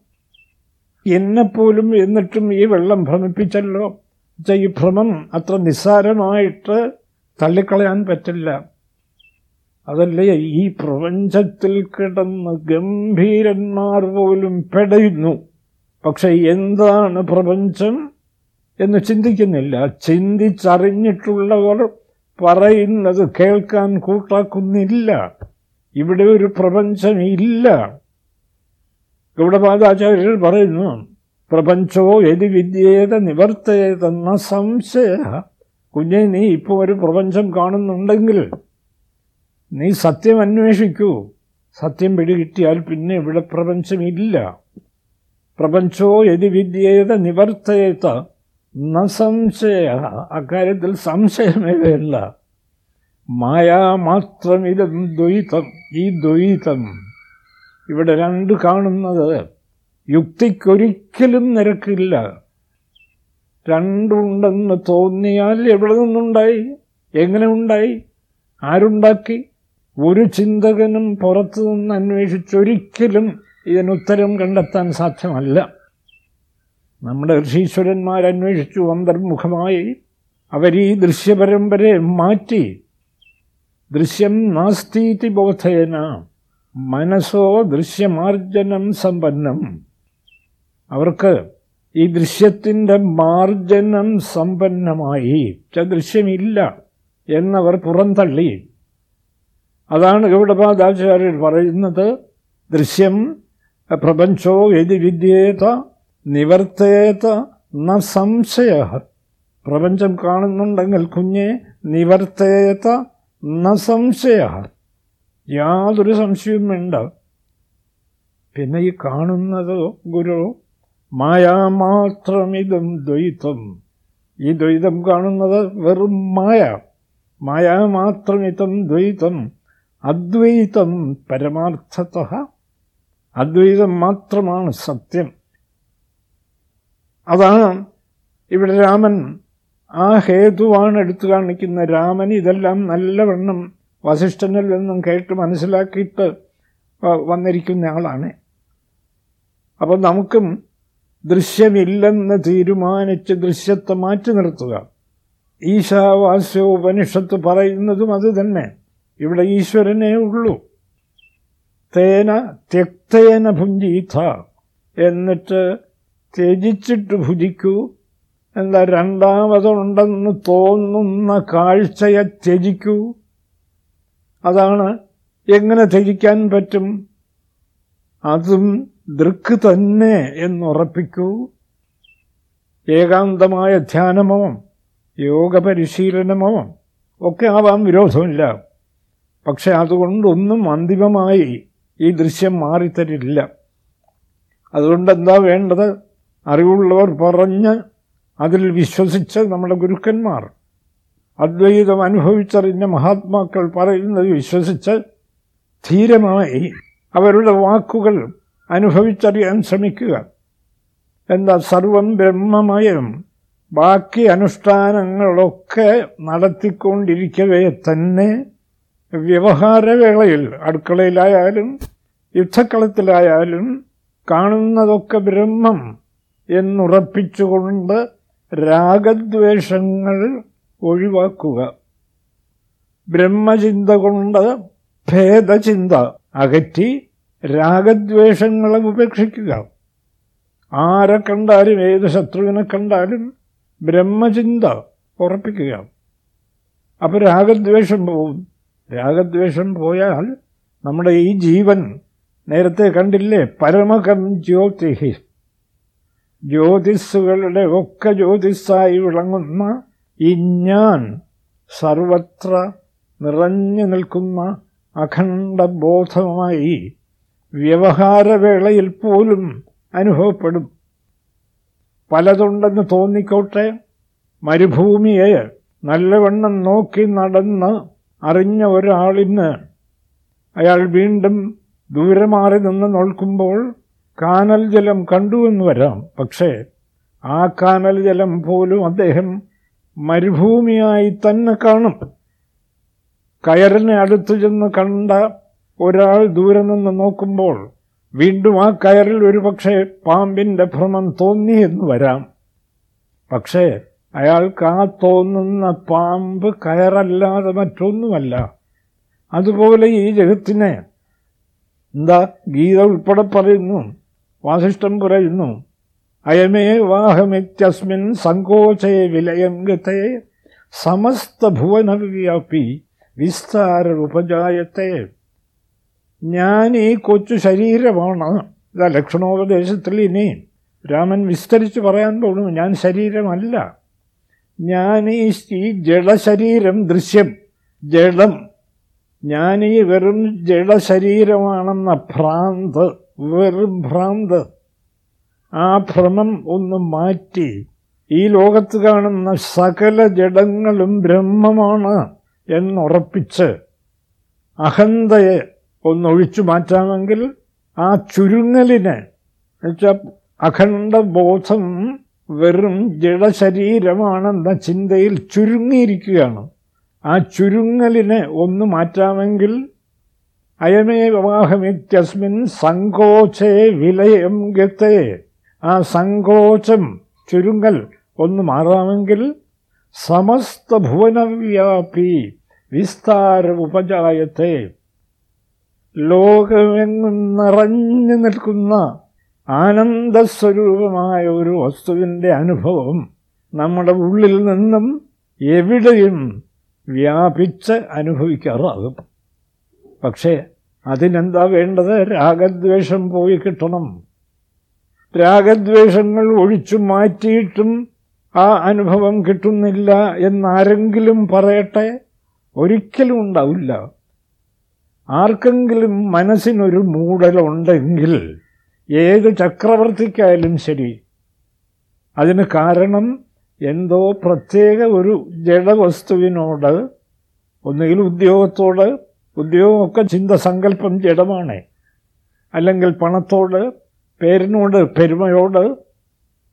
എന്നെപ്പോലും എന്നിട്ടും ഈ വെള്ളം ഭ്രമിപ്പിച്ചല്ലോ. ഈ ഭ്രമം അത്ര നിസ്സാരമായിട്ട് തള്ളിക്കളയാൻ പറ്റില്ല. അതല്ലേ ഈ പ്രപഞ്ചത്തിൽ കിടന്ന് ഗംഭീരന്മാർ പോലും പെടയുന്നു. പക്ഷെ എന്താണ് പ്രപഞ്ചം എന്ന് ചിന്തിക്കുന്നില്ല. ചിന്തിച്ചറിഞ്ഞിട്ടുള്ളവർ പറയുന്നത് കേൾക്കാൻ കൂട്ടാക്കുന്നില്ല. ഇവിടെ ഒരു പ്രപഞ്ചമില്ല ഗൗഡപാദാചാര്യർ പറയുന്നു പ്രപഞ്ചോ യതി വിദ്യേത നിവർത്തേതെന്ന സംശയ. കുഞ്ഞെ നീ ഇപ്പോൾ ഒരു പ്രപഞ്ചം കാണുന്നുണ്ടെങ്കിൽ നീ സത്യം അന്വേഷിക്കൂ. സത്യം പിടികിട്ടിയാൽ പിന്നെ ഇവിടെ പ്രപഞ്ചമില്ല. പ്രപഞ്ചോ യതി വിദ്യേത നിവർത്തേത ന സംശയ അക്കാര്യത്തിൽ സംശയമേ വേണ്ട മായാ മാത്രം ഇത് ദ്വൈതം. ഈ ദ്വൈതം ഇവിടെ രണ്ട് കാണുന്നത് യുക്തിക്കൊരിക്കലും നിരക്കില്ല. രണ്ടുണ്ടെന്ന് തോന്നിയാൽ എവിടെ നിന്നുണ്ടായി? എങ്ങനെ ഉണ്ടായി? ആരുണ്ടാക്കി? ഒരു ചിന്തകനും പുറത്തു നിന്ന് അന്വേഷിച്ചൊരിക്കലും ഇതിനുത്തരം കണ്ടെത്താൻ സാധ്യമല്ല. നമ്മുടെ ഋഷീശ്വരന്മാരന്വേഷിച്ചു അന്തർമുഖമായി. അവരീ ദൃശ്യപരമ്പരയെ മാറ്റി. ദൃശ്യം നാസ്തീതി ബോധേന മനസ്സോ ദൃശ്യമാർജനം സമ്പന്നം. അവർക്ക് ഈ ദൃശ്യത്തിന്റെ മാർജനം സമ്പന്നമായി. ദൃശ്യമില്ല എന്നവർ പുറന്തള്ളി. അതാണ് ഗൗഡപാദാചാര്യർ പറയുന്നത്. ദൃശ്യം പ്രപഞ്ചോ യതി വിദ്യേത നിവർത്തേത ന സംശയ. പ്രപഞ്ചം കാണുന്നുണ്ടെങ്കിൽ കുഞ്ഞെ നിവർത്തേത ന സംശയ. യാതൊരു സംശയവും വേണ്ട പിന്നെ ഈ കാണുന്നത് ഗുരു മായാമാത്രമിതം ദ്വൈതം. ഈ ദ്വൈതം കാണുന്നത് വെറും മായ. മായാമാത്രമിതം ദ്വൈതം. അദ്വൈതം പരമാർത്ഥത. അദ്വൈതം മാത്രമാണ് സത്യം. അതാണ് ഇവിടെ രാമൻ ആ ഹേതുവാണ് എടുത്തു കാണിക്കുന്ന രാമൻ ഇതെല്ലാം നല്ലവണ്ണം വസിഷ്ഠനിൽ നിന്നും കേട്ട് മനസ്സിലാക്കിയിട്ട് വന്നിരിക്കുന്ന ആളാണ്. അപ്പം നമുക്കും ദൃശ്യമില്ലെന്ന് തീരുമാനിച്ച് ദൃശ്യത്തെ മാറ്റി നിർത്തുക. ഈശാവാസ്യോപനിഷത്ത് പറയുന്നതും അത് തന്നെ. ഇവിടെ ഈശ്വരനേ ഉള്ളൂ. തേന തെക്തേന ഭുഞ്ചീഥ എന്നിട്ട് ത്യജിച്ചിട്ട് ഭുജിക്കൂ. എന്താ രണ്ടാമതുണ്ടെന്ന് തോന്നുന്ന കാഴ്ചയെ ത്യജിക്കൂ. അതാണ് എങ്ങനെ ത്യജിക്കാൻ പറ്റും? അതും ദൃക്ക് തന്നെ എന്നുറപ്പിക്കൂ. ഏകാന്തമായ ധ്യാനമോ യോഗ പരിശീലനമോ ഒക്കെ ആവാം വിരോധമില്ല. പക്ഷെ അതുകൊണ്ടൊന്നും അന്തിമമായി ഈ ദൃശ്യം മാറിത്തരില്ല. അതുകൊണ്ട് എന്താ വേണ്ടത്? അറിവുള്ളവർ പറഞ്ഞ് അതിൽ വിശ്വസിച്ച് നമ്മുടെ ഗുരുക്കന്മാർ അദ്വൈതം അനുഭവിച്ചറിഞ്ഞ മഹാത്മാക്കൾ പറയുന്നത് വിശ്വസിച്ച് ധീരമായി അവരുടെ വാക്കുകൾ അനുഭവിച്ചറിയാൻ ശ്രമിക്കുക. എന്താ സർവം ബ്രഹ്മമയം. ബാക്കി അനുഷ്ഠാനങ്ങളൊക്കെ നടത്തിക്കൊണ്ടിരിക്കവേ തന്നെ. വ്യവഹാരവേളയിൽ അടുക്കളയിലായാലും യുദ്ധക്കളത്തിലായാലും കാണുന്നതൊക്കെ ബ്രഹ്മം എന്നുറപ്പിച്ചുകൊണ്ട് രാഗദ്വേഷങ്ങൾ ഒഴിവാക്കുക. ബ്രഹ്മചിന്ത കൊണ്ട് ഭേദചിന്ത അകറ്റി രാഗദ്വേഷങ്ങളെ ഉപേക്ഷിക്കുക. ആരെ കണ്ടാലും ഏത് ശത്രുവിനെ കണ്ടാലും ബ്രഹ്മചിന്ത ഉറപ്പിക്കുക. അപ്പോൾ രാഗദ്വേഷം പോവും. രാഗദ്വേഷം പോയാൽ നമ്മുടെ ഈ ജീവൻ നേരത്തെ കണ്ടില്ലേ? പരമകം ജ്യോതിഹി. ജ്യോതിസ്സുകളുടെ ഒക്കെ ജ്യോതിസ്സായി വിളങ്ങുന്ന ഈ ഞാൻ സർവത്ര നിറഞ്ഞു നിൽക്കുന്ന അഖണ്ഡബോധമായി വ്യവഹാരവേളയിൽ പോലും അനുഭവപ്പെടും. പലതുണ്ടെന്ന് തോന്നിക്കോട്ടെ? മരുഭൂമിയെ നല്ലവണ്ണം നോക്കി നടന്ന് അറിഞ്ഞ ഒരാളിന് അയാൾ വീണ്ടും ദൂരെ മാറി നിന്ന് നോക്കുമ്പോൾ കാനൽ ജലം കണ്ടുവെന്ന് വരാം. പക്ഷേ ആ കാനൽ ജലം പോലും അദ്ദേഹം മരുഭൂമിയായി തന്നെ കാണും. കയറിനെ അടുത്തു ചെന്ന് കണ്ട ഒരാൾ ദൂരെ നിന്ന് നോക്കുമ്പോൾ വീണ്ടും ആ കയറിൽ ഒരുപക്ഷെ പാമ്പിന്റെ ഭ്രമം തോന്നി എന്ന് വരാം. പക്ഷേ അയാൾക്ക് ആ തോന്നുന്ന പാമ്പ് കയറല്ലാതെ മറ്റൊന്നുമല്ല. അതുപോലെ ഈ ജഗത്തിനെ എന്താ ഗീത ഉൾപ്പെടെ പറയുന്നു വാസിഷ്ടം പറയുന്നു അയമേ വാഹമിത്യസ്മിൻ സങ്കോചയെ വിലയം ഗത്തെ സമസ്ത ഭുവനവ്യാപി വിസ്താര ഉപജായത്തെ ഞാൻ ഈ കൊച്ചു ശരീരമാണ്. ഇതാ ലക്ഷണോപദേശത്തിൽ ഇനി രാമൻ വിസ്തരിച്ച് പറയാൻ തോന്നുന്നു ഞാൻ ശരീരമല്ല. ഞാൻ ഈ ജഡശരീരം ദൃശ്യം ജഡം. ഞാൻ ഈ വെറും ജഡശരീരമാണെന്ന ഭ്രാന്ത് വെറും ഭ്രാന്ത്. ആ ഭ്രമം ഒന്ന് മാറ്റി ഈ ലോകത്ത് കാണുന്ന സകല ജഡങ്ങളും ബ്രഹ്മമാണ് എന്നുറപ്പിച്ച് അഹന്തയെ ഒന്നൊഴിച്ചു മാറ്റാമെങ്കിൽ ആ ചുരുങ്ങലിനെ എന്നുവെച്ചാൽ അഖണ്ഡബോധം വെറും ജഡശരീരമാണെന്ന ചിന്തയിൽ ചുരുങ്ങിയിരിക്കുകയാണ്. ആ ചുരുങ്ങലിനെ ഒന്ന് മാറ്റാമെങ്കിൽ അയമേ വിവാഹമിത്യസ്മിൻ സങ്കോചേ വിലയം ഗത്തെ. ആ സങ്കോചം ചുരുങ്ങൽ ഒന്ന് മാറാമെങ്കിൽ സമസ്ത ഭുവനവ്യാപി വിസ്താര ഉപജായത്തെ ലോകമെങ്ങും നിറഞ്ഞു നിൽക്കുന്ന ആനന്ദസ്വരൂപമായ ഒരു വസ്തുവിന്റെ അനുഭവം നമ്മുടെ ഉള്ളിൽ നിന്നും എവിടെയും വ്യാപിച്ച് അനുഭവിക്കാറാകും. പക്ഷേ അതിനെന്താ വേണ്ടത്? രാഗദ്വേഷം പോയി കിട്ടണം. രാഗദ്വേഷങ്ങൾ ഒഴിച്ചു മാറ്റിയിട്ടും ആ അനുഭവം കിട്ടുന്നില്ല എന്നാരെങ്കിലും പറയട്ടെ? ഒരിക്കലും ഉണ്ടാവില്ല. ആർക്കെങ്കിലും മനസ്സിനൊരു മൂടലുണ്ടെങ്കിൽ ഏത് ചക്രവർത്തിക്കായാലും ശരി. അതിന് കാരണം എന്തോ പ്രത്യേക ഒരു ജഡവസ്തുവിനോട് ഒന്നുകിൽ ഉദ്യോഗത്തോട് ഉദ്യോഗമൊക്കെ ചിന്ത സങ്കല്പം ജഡമാണ്. അല്ലെങ്കിൽ പണത്തോട് പേരിനോട് പെരുമയോട്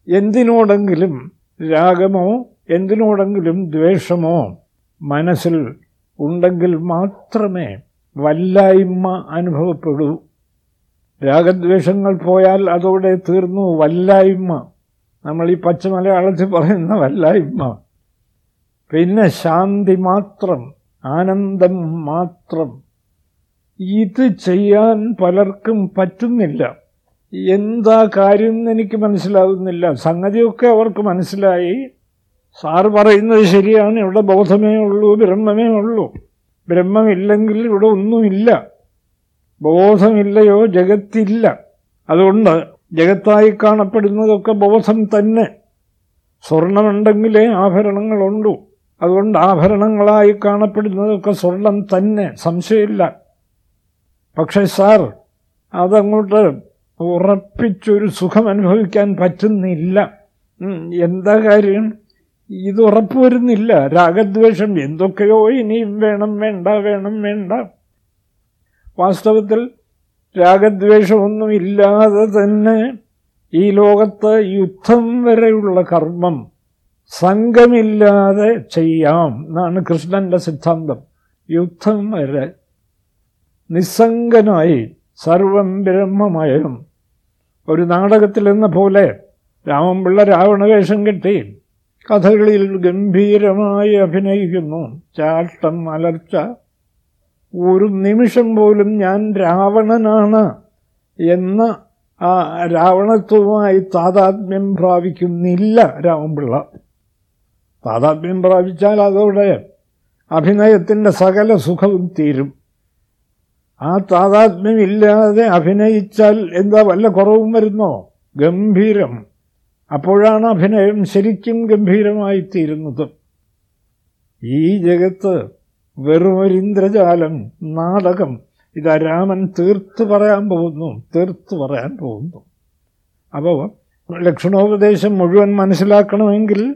എന്തിനോടെങ്കിലും രാഗമോ എന്തിനോടെങ്കിലും ദ്വേഷമോ മനസ്സിൽ ഉണ്ടെങ്കിൽ മാത്രമേ വല്ലായ്മ അനുഭവപ്പെടൂ. രാഗദ്വേഷങ്ങൾ പോയാൽ അതോടെ തീർന്നു വല്ലായ്മ. നമ്മൾ ഈ പച്ച മലയാളത്തിൽ പറയുന്ന വല്ലായ്മ. പിന്നെ ശാന്തി മാത്രം ആനന്ദം മാത്രം. ഇത് ചെയ്യാൻ പലർക്കും പറ്റുന്നില്ല. എന്താ കാര്യം എനിക്ക് മനസ്സിലാകുന്നില്ല സംഗതിയൊക്കെ അവർക്ക് മനസ്സിലായി. സാർ പറയുന്നത് ശരിയാണ് ഇവിടെ ബോധമേ ഉള്ളൂ ബ്രഹ്മമേ ഉള്ളൂ. ബ്രഹ്മമില്ലെങ്കിൽ ഇവിടെ ഒന്നുമില്ല. ബോധമില്ലയോ ജഗത്തില്ല. അതുകൊണ്ട് ജഗത്തായി കാണപ്പെടുന്നതൊക്കെ ബോധം തന്നെ. സ്വർണമുണ്ടെങ്കിലേ ആഭരണങ്ങളുണ്ടു അതുകൊണ്ട് ആഭരണങ്ങളായി കാണപ്പെടുന്നതൊക്കെ സ്വർണം തന്നെ. സംശയമില്ല. പക്ഷേ സാർ അതങ്ങോട്ട് ഉറപ്പിച്ചൊരു സുഖം അനുഭവിക്കാൻ പറ്റുന്നില്ല എന്താ കാര്യം? ഇത് ഉറപ്പ് വരുന്നില്ല രാഗദ്വേഷം എന്തൊക്കെയോ ഇനിയും വേണം വേണ്ട വേണം വേണ്ട. വാസ്തവത്തിൽ രാഗദ്വേഷമൊന്നുമില്ലാതെ തന്നെ ഈ ലോകത്ത് യുദ്ധം വരെയുള്ള കർമ്മം സംഘമില്ലാതെ ചെയ്യാം എന്നാണ് കൃഷ്ണന്റെ സിദ്ധാന്തം. യുദ്ധം വരെ നിസ്സംഗനായി സർവം ബ്രഹ്മമയം ഒരു നാടകത്തിലെന്ന പോലെ രാമൻപിള്ള രാവണവേഷം കെട്ടി കഥകളിൽ ഗംഭീരമായി അഭിനയിക്കുന്നു. ചാട്ടം അലർച്ച. ഒരു നിമിഷം പോലും ഞാൻ രാവണനാണ് എന്ന ആ രാവണത്വമായി താതാത്മ്യം പ്രാപിക്കുന്നില്ല രാമൻപിള്ള താതാത്മ്യം പ്രാപിച്ചാൽ അതോടെ അഭിനയത്തിന്റെ സകല സുഖവും തീരും. ആ താതാത്മ്യമില്ലാതെ അഭിനയിച്ചാൽ എന്താ വല്ല കുറവും വരുന്നോ? ഗംഭീരം. അപ്പോഴാണ് അഭിനയം ശരിക്കും ഗംഭീരമായി തീരുന്നത് ഈ ജഗത്ത് വെറുമൊരു ഇന്ദ്രജാലം നാടകം. ഇതാ രാമൻ തീർത്ത് പറയാൻ പോകുന്നു തീർത്ത് പറയാൻ പോകുന്നു. അപ്പോൾ ലക്ഷണോപദേശം മുഴുവൻ മനസ്സിലാക്കണമെങ്കിൽ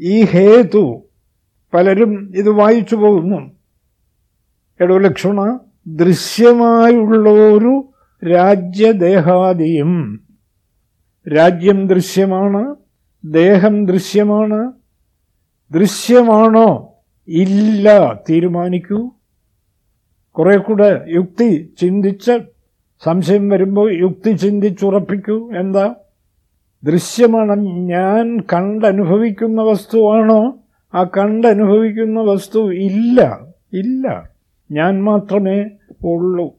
ഈ ഹേതു പലരും ഇത് വായിച്ചു പോകുന്നു. എടോ ലക്ഷ്മണ ദൃശ്യമായുള്ള ഒരു രാജ്യദേഹാദിയും രാജ്യം ദൃശ്യമാണ് ദേഹം ദൃശ്യമാണ്. ദൃശ്യമാണോ? ഇല്ല. തീരുമാനിക്കൂ. കുറെ കൂടെ യുക്തി ചിന്തിച്ച് സംശയം വരുമ്പോൾ യുക്തി ചിന്തിച്ചുറപ്പിക്കൂ എന്താ? ദൃശ്യമാണ്. ഞാൻ കണ്ടനുഭവിക്കുന്ന വസ്തുവാണോ? ആ കണ്ടനുഭവിക്കുന്ന വസ്തു ഇല്ല. ഇല്ല. ഞാൻ മാത്രമേ ഉള്ളൂ.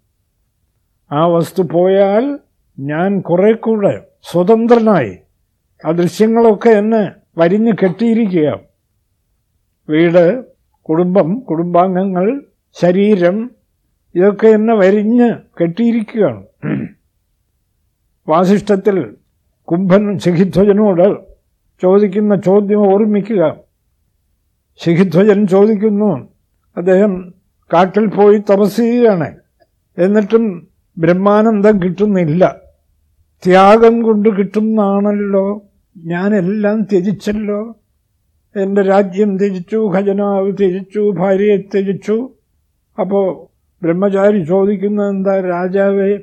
ആ വസ്തു പോയാൽ ഞാൻ കുറെ കൂടെ സ്വതന്ത്രനായി. ആ ദൃശ്യങ്ങളൊക്കെ എന്നെ വരിഞ്ഞ് കെട്ടിയിരിക്കുക വീട് കുടുംബം കുടുംബാംഗങ്ങൾ ശരീരം ഇതൊക്കെ എന്നെ വരിഞ്ഞ് കെട്ടിയിരിക്കുകയാണ്. വാസിഷ്ടത്തിൽ കുംഭൻ ശിഖിധ്വജനോട് ചോദിക്കുന്ന ചോദ്യം ഓർമ്മിക്കുക. ശിഖിധ്വജൻ ചോദിക്കുന്നു അദ്ദേഹം കാട്ടിൽ പോയി തപസ് ചെയ്യുകയാണ്. എന്നിട്ടും ബ്രഹ്മാനന്ദം കിട്ടുന്നില്ല. ത്യാഗം കൊണ്ട് കിട്ടുന്നതാണല്ലോ ഞാനെല്ലാം ത്യജിച്ചല്ലോ. എന്റെ രാജ്യം ത്യജിച്ചു ഖജനാവ് ത്യജിച്ചു ഭാര്യയെ ത്യജിച്ചു. അപ്പോൾ ബ്രഹ്മചാരി ചോദിക്കുന്നത് എന്താ രാജാവേ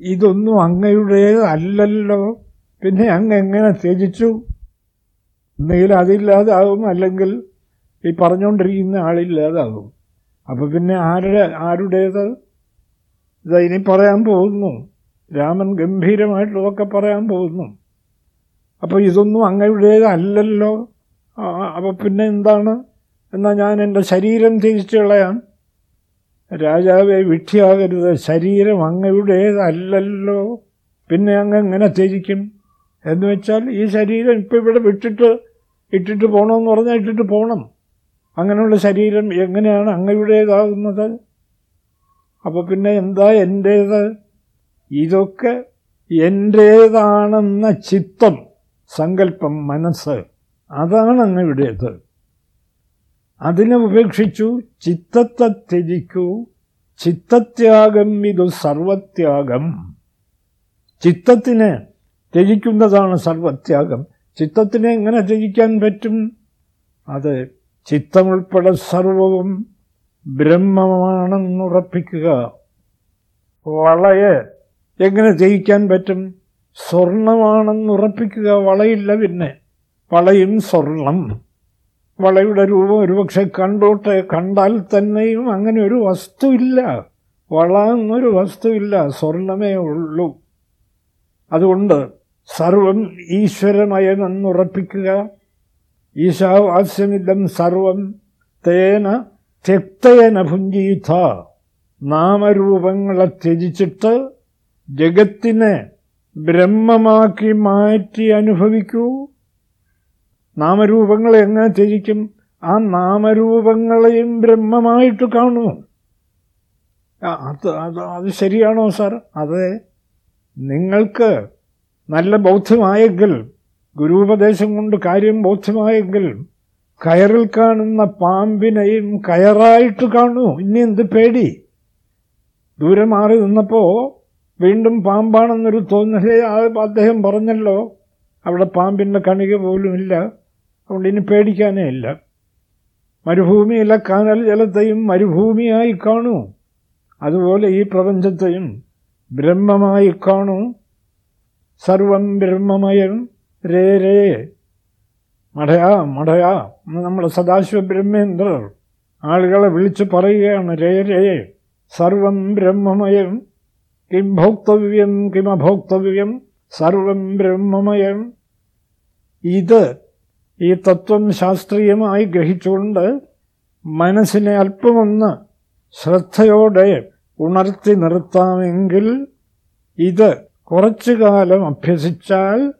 ഇതൊന്നും അങ്ങയുടേതല്ലല്ലോ. പിന്നെ അങ്ങ് എങ്ങനെ ത്യജിച്ചു? എന്തെങ്കിലും അതില്ലാതാവും അല്ലെങ്കിൽ ഈ പറഞ്ഞുകൊണ്ടിരിക്കുന്ന ആളില്ലാതാവും. അപ്പോൾ പിന്നെ ആരുടെ ആരുടേത്? ഇതാ ഇനി പറയാൻ പോകുന്നു. രാമൻ ഗംഭീരമായിട്ടുള്ളതൊക്കെ പറയാൻ പോകുന്നു. അപ്പോൾ ഇതൊന്നും അങ്ങയുടേതല്ലല്ലോ. അപ്പോൾ പിന്നെ എന്താണ്? എന്നാൽ ഞാൻ എന്റെ ശരീരം തിരിച്ചു കളയാം. രാജാവെ വിട്ടിയാകരുത് ശരീരം അങ്ങയുടേതല്ലല്ലോ. പിന്നെ അങ്ങ് എങ്ങനെ ത്യജിക്കും? എന്ന് വെച്ചാൽ ഈ ശരീരം ഇപ്പം ഇവിടെ വിട്ടിട്ട് ഇട്ടിട്ട് പോകണമെന്ന് പറഞ്ഞാൽ ഇട്ടിട്ട് പോകണം അങ്ങനെയുള്ള ശരീരം എങ്ങനെയാണ് അങ്ങയുടേതാകുന്നത്? അപ്പോൾ പിന്നെ എന്താ എന്റേത് ഇതൊക്കെ എന്റേതാണെന്ന ചിത്തം സങ്കല്പം മനസ്സ് അതാണ് അങ്ങയുടേത് അതിനെ ഉപേക്ഷിച്ചു ചിത്തത്തെ ത്യജിക്കൂ ചിത്തത്യാഗം ഇതു സർവത്യാഗം. ചിത്തത്തിനെ ത്യജിക്കുന്നതാണ് സർവത്യാഗം. ചിത്തത്തിനെ എങ്ങനെ ത്യജിക്കാൻ പറ്റും? അത് ചിത്തമുൾപ്പെടെ സർവവും ബ്രഹ്മമാണെന്നുറപ്പിക്കുക. വളയെ എങ്ങനെ ജയിക്കാൻ പറ്റും? സ്വർണമാണെന്നുറപ്പിക്കുക വളയില്ല പിന്നെ. വളയും സ്വർണം. വളയുടെ രൂപം ഒരുപക്ഷെ കണ്ടോട്ടെ കണ്ടാൽ തന്നെയും അങ്ങനെ ഒരു വസ്തുവില്ല. വള എന്നൊരു വസ്തുവില്ല സ്വർണമേ ഉള്ളൂ. അതുകൊണ്ട് സർവം ഈശ്വരമയമെന്നുറപ്പിക്കുക ഈശാവാസ്യമിതം സർവം തേന തെക്തേന ഭുഞ്ചീത നാമരൂപങ്ങളെ ത്യജിച്ചിട്ട് ജഗത്തിനെ ബ്രഹ്മമാക്കി മാറ്റി അനുഭവിക്കൂ. നാമരൂപങ്ങളെ എങ്ങനെ ത്യജിക്കും? ആ നാമരൂപങ്ങളെയും ബ്രഹ്മമായിട്ട് കാണൂ. അത് അത് അത് ശരിയാണോ സാർ? അത്. നിങ്ങൾക്ക് നല്ല ബോധ്യമായെങ്കിൽ ഗുരുപദേശം കൊണ്ട് കാര്യം ബോധ്യമായെങ്കിൽ കയറിൽ കാണുന്ന പാമ്പിനെയും കയറായിട്ട് കാണൂ. ഇനി എന്ത് പേടി? ദൂരെ മാറി നിന്നപ്പോൾ വീണ്ടും പാമ്പാണെന്നൊരു തോന്നലേ അദ്ദേഹം പറഞ്ഞല്ലോ. അവിടെ പാമ്പിന്റെ കണിക പോലുമില്ല. അതുകൊണ്ട് ഇനി പേടിക്കാനേ ഇല്ല. മരുഭൂമിയിലെ കാനൽ ജലത്തെയും മരുഭൂമിയായി കാണൂ. അതുപോലെ ഈ പ്രപഞ്ചത്തെയും ബ്രഹ്മമായി കാണൂ. സർവം ബ്രഹ്മമയം രേ രേ. മടയാ മടയാ നമ്മൾ സദാശിവ ബ്രഹ്മേന്ദ്രർ ആളുകളെ വിളിച്ചു പറയുകയാണ്. രേ രേ. സർവം ബ്രഹ്മമയം കിം ഭോക്തവ്യം കിമഭോക്തവ്യം സർവം ബ്രഹ്മമയം. ഇത് ഈ തത്വം ശാസ്ത്രീയമായി ഗ്രഹിച്ചുകൊണ്ട് മനസ്സിനെ അല്പമൊന്ന് ശ്രദ്ധയോടെ ഉണർത്തി നിർത്താമെങ്കിൽ ഇത് കുറച്ചു കാലം അഭ്യസിച്ചാൽ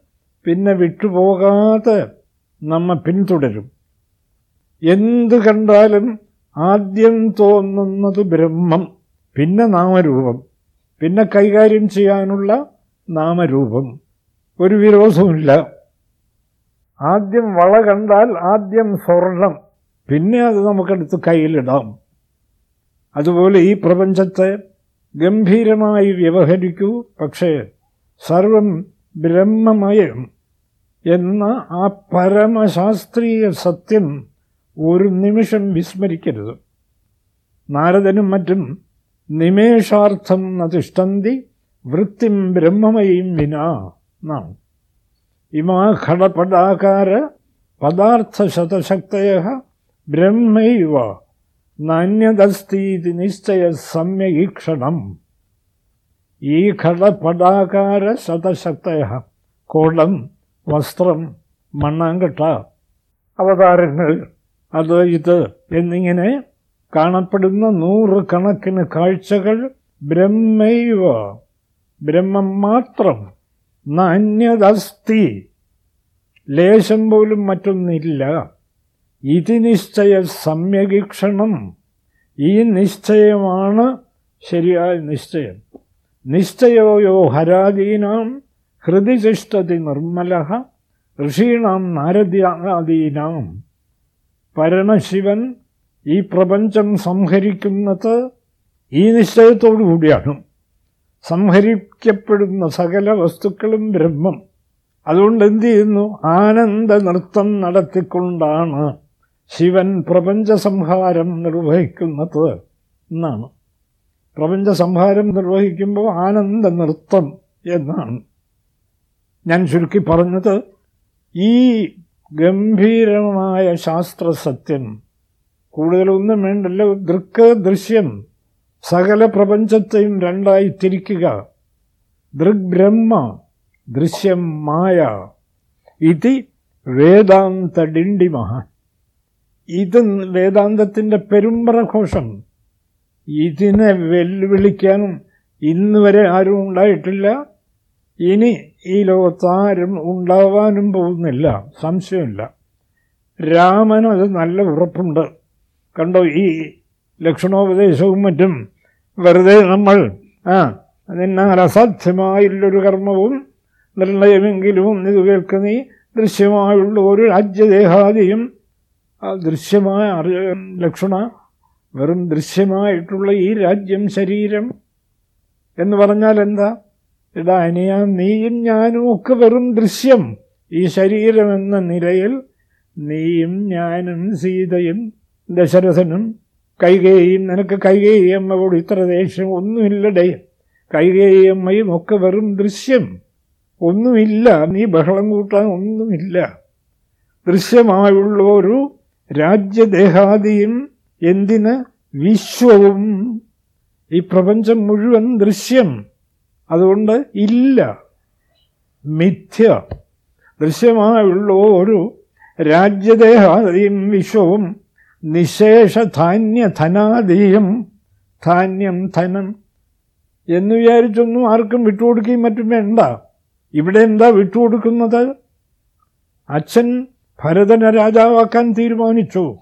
പിന്നെ വിട്ടുപോകാതെ നമ്മെ പിന്തുടരും. എന്തു കണ്ടാലും ആദ്യം തോന്നുന്നത് ബ്രഹ്മം പിന്നെ നാമരൂപം. പിന്നെ കൈകാര്യം ചെയ്യാനുള്ള നാമരൂപം. ഒരു വിരോധമില്ല ആദ്യം വള കണ്ടാൽ ആദ്യം സ്വർണം. പിന്നെ അത് നമുക്കെടുത്ത് കയ്യിലിടാം. അതുപോലെ ഈ പ്രപഞ്ചത്തെ ഗംഭീരമായി വ്യവഹരിക്കൂ. പക്ഷേ സർവം ബ്രഹ്മമയം എന്ന ആ പരമശാസ്ത്രീയ സത്യം ഒരു നിമിഷം വിസ്മരിക്കരുത്. നാരദനും മറ്റും നിമേഷാർത്ഥം നതിഷ്ടന്തി വൃത്തിം ബ്രഹ്മമയും വിനാ എന്നാണ് ഇമാ പദാർത്ഥശതശക്തയ ബ്രഹ്മൈവ നാന്യതസ്തീതി നിശ്ചയ സമ്യഗീക്ഷണം ഈ ഘടപടാകാര ശതശക്തയ കോളം വസ്ത്രം മണ്ണാങ്കട്ട അവതാരങ്ങൾ അത് ഇത് എന്നിങ്ങനെ കാണപ്പെടുന്ന നൂറുകണക്കിന് കാഴ്ചകൾ ബ്രഹ്മൈവ. ബ്രഹ്മം മാത്രം. നാന്യതസ്തി. ലേശം പോലും മറ്റൊന്നില്ല. ഇതി നിശ്ചയ സമ്യഗീക്ഷണം ഈ നിശ്ചയമാണ് ശരിയായ നിശ്ചയം. നിശ്ചയോയോ ഹരാദീനാം ഹൃദിശിഷ്ടതി നിർമ്മല. ഋഷീണാം നാരദീനാം പരമശിവൻ ഈ പ്രപഞ്ചം സംഹരിക്കുന്നത് ഈ നിശ്ചയത്തോടു കൂടിയാണ്. സംഹരിക്കപ്പെടുന്ന സകല വസ്തുക്കളും ബ്രഹ്മം. അതുകൊണ്ട് എന്ത് ചെയ്യുന്നു? ആനന്ദ നൃത്തം നടത്തിക്കൊണ്ടാണ് ശിവൻ പ്രപഞ്ച സംഹാരം നിർവഹിക്കുന്നത് എന്നാണ്. പ്രപഞ്ച സംഹാരം നിർവഹിക്കുമ്പോൾ ആനന്ദ നൃത്തം എന്നാണ്. ഞാൻ ചുരുക്കി പറഞ്ഞത് ഈ ഗംഭീരമായ ശാസ്ത്രസത്യം കൂടുതലൊന്നും വേണ്ടല്ലോ. ദൃക്ക് ദൃശ്യം സകല പ്രപഞ്ചത്തെയും രണ്ടായി തിരിക്കുക. ദൃഗ്ബ്രഹ്മ ദൃശ്യം മായ. ഇതി വേദാന്ത ഡിണ്ടിമഹ. ഇത് വേദാന്തത്തിന്റെ പെരുമ്പറഘോഷം ഇതിനെ വെല്ലുവിളിക്കാനും ഇന്ന് വരെ ആരും ഉണ്ടായിട്ടില്ല. ഇനി ഈ ലോകത്ത് ആരും ഉണ്ടാവാനും പോകുന്നില്ല. സംശയമില്ല. രാമന് അത് നല്ല ഉറപ്പുണ്ട്. കണ്ടോ ഈ ലക്ഷണോപദേശവും മറ്റും വെറുതെ നമ്മൾ ആ അതിനാൽ അസാധ്യമായുള്ളൊരു കർമ്മവും നിർണയമെങ്കിലും ഇത് കേൾക്കുന്നീ ദൃശ്യമായുള്ള ഒരു രാജ്യദേഹാദിയും ദൃശ്യമായ ലക്ഷണ വെറും ദൃശ്യമായിട്ടുള്ള ഈ രാജ്യം ശരീരം എന്ന് പറഞ്ഞാൽ എന്താ? ഇതാ അനിയാ നീയും ഞാനും ഒക്കെ വെറും ദൃശ്യം. ഈ ശരീരമെന്ന നിലയിൽ നീയും ഞാനും സീതയും ദശരഥനും കൈകേയും നിനക്ക് കൈകേയമ്മയോട് ഇത്ര ദേഷ്യം ഒന്നുമില്ലടേ. കൈകേയമ്മയും ഒക്കെ വെറും ദൃശ്യം. ഒന്നുമില്ല. നീ ബഹളം കൂട്ടാൻ ഒന്നുമില്ല. ദൃശ്യമായുള്ള ഒരു രാജ്യദേഹാദിയും എന്തിന് വിശ്വവും? ഈ പ്രപഞ്ചം മുഴുവൻ ദൃശ്യം. അതുകൊണ്ട് ഇല്ല. മിഥ്യ. ദൃശ്യമായുള്ള ഒരു രാജ്യദേഹാദിയും വിശ്വവും നിശേഷ ധാന്യ ധനം എന്ന് വിചാരിച്ചൊന്നും ആർക്കും വിട്ടുകൊടുക്കുകയും മറ്റും വേണ്ട. ഇവിടെ എന്താ വിട്ടുകൊടുക്കുന്നത്? അച്ഛൻ ഭരതനെ രാജാവാക്കാൻ തീരുമാനിച്ചു.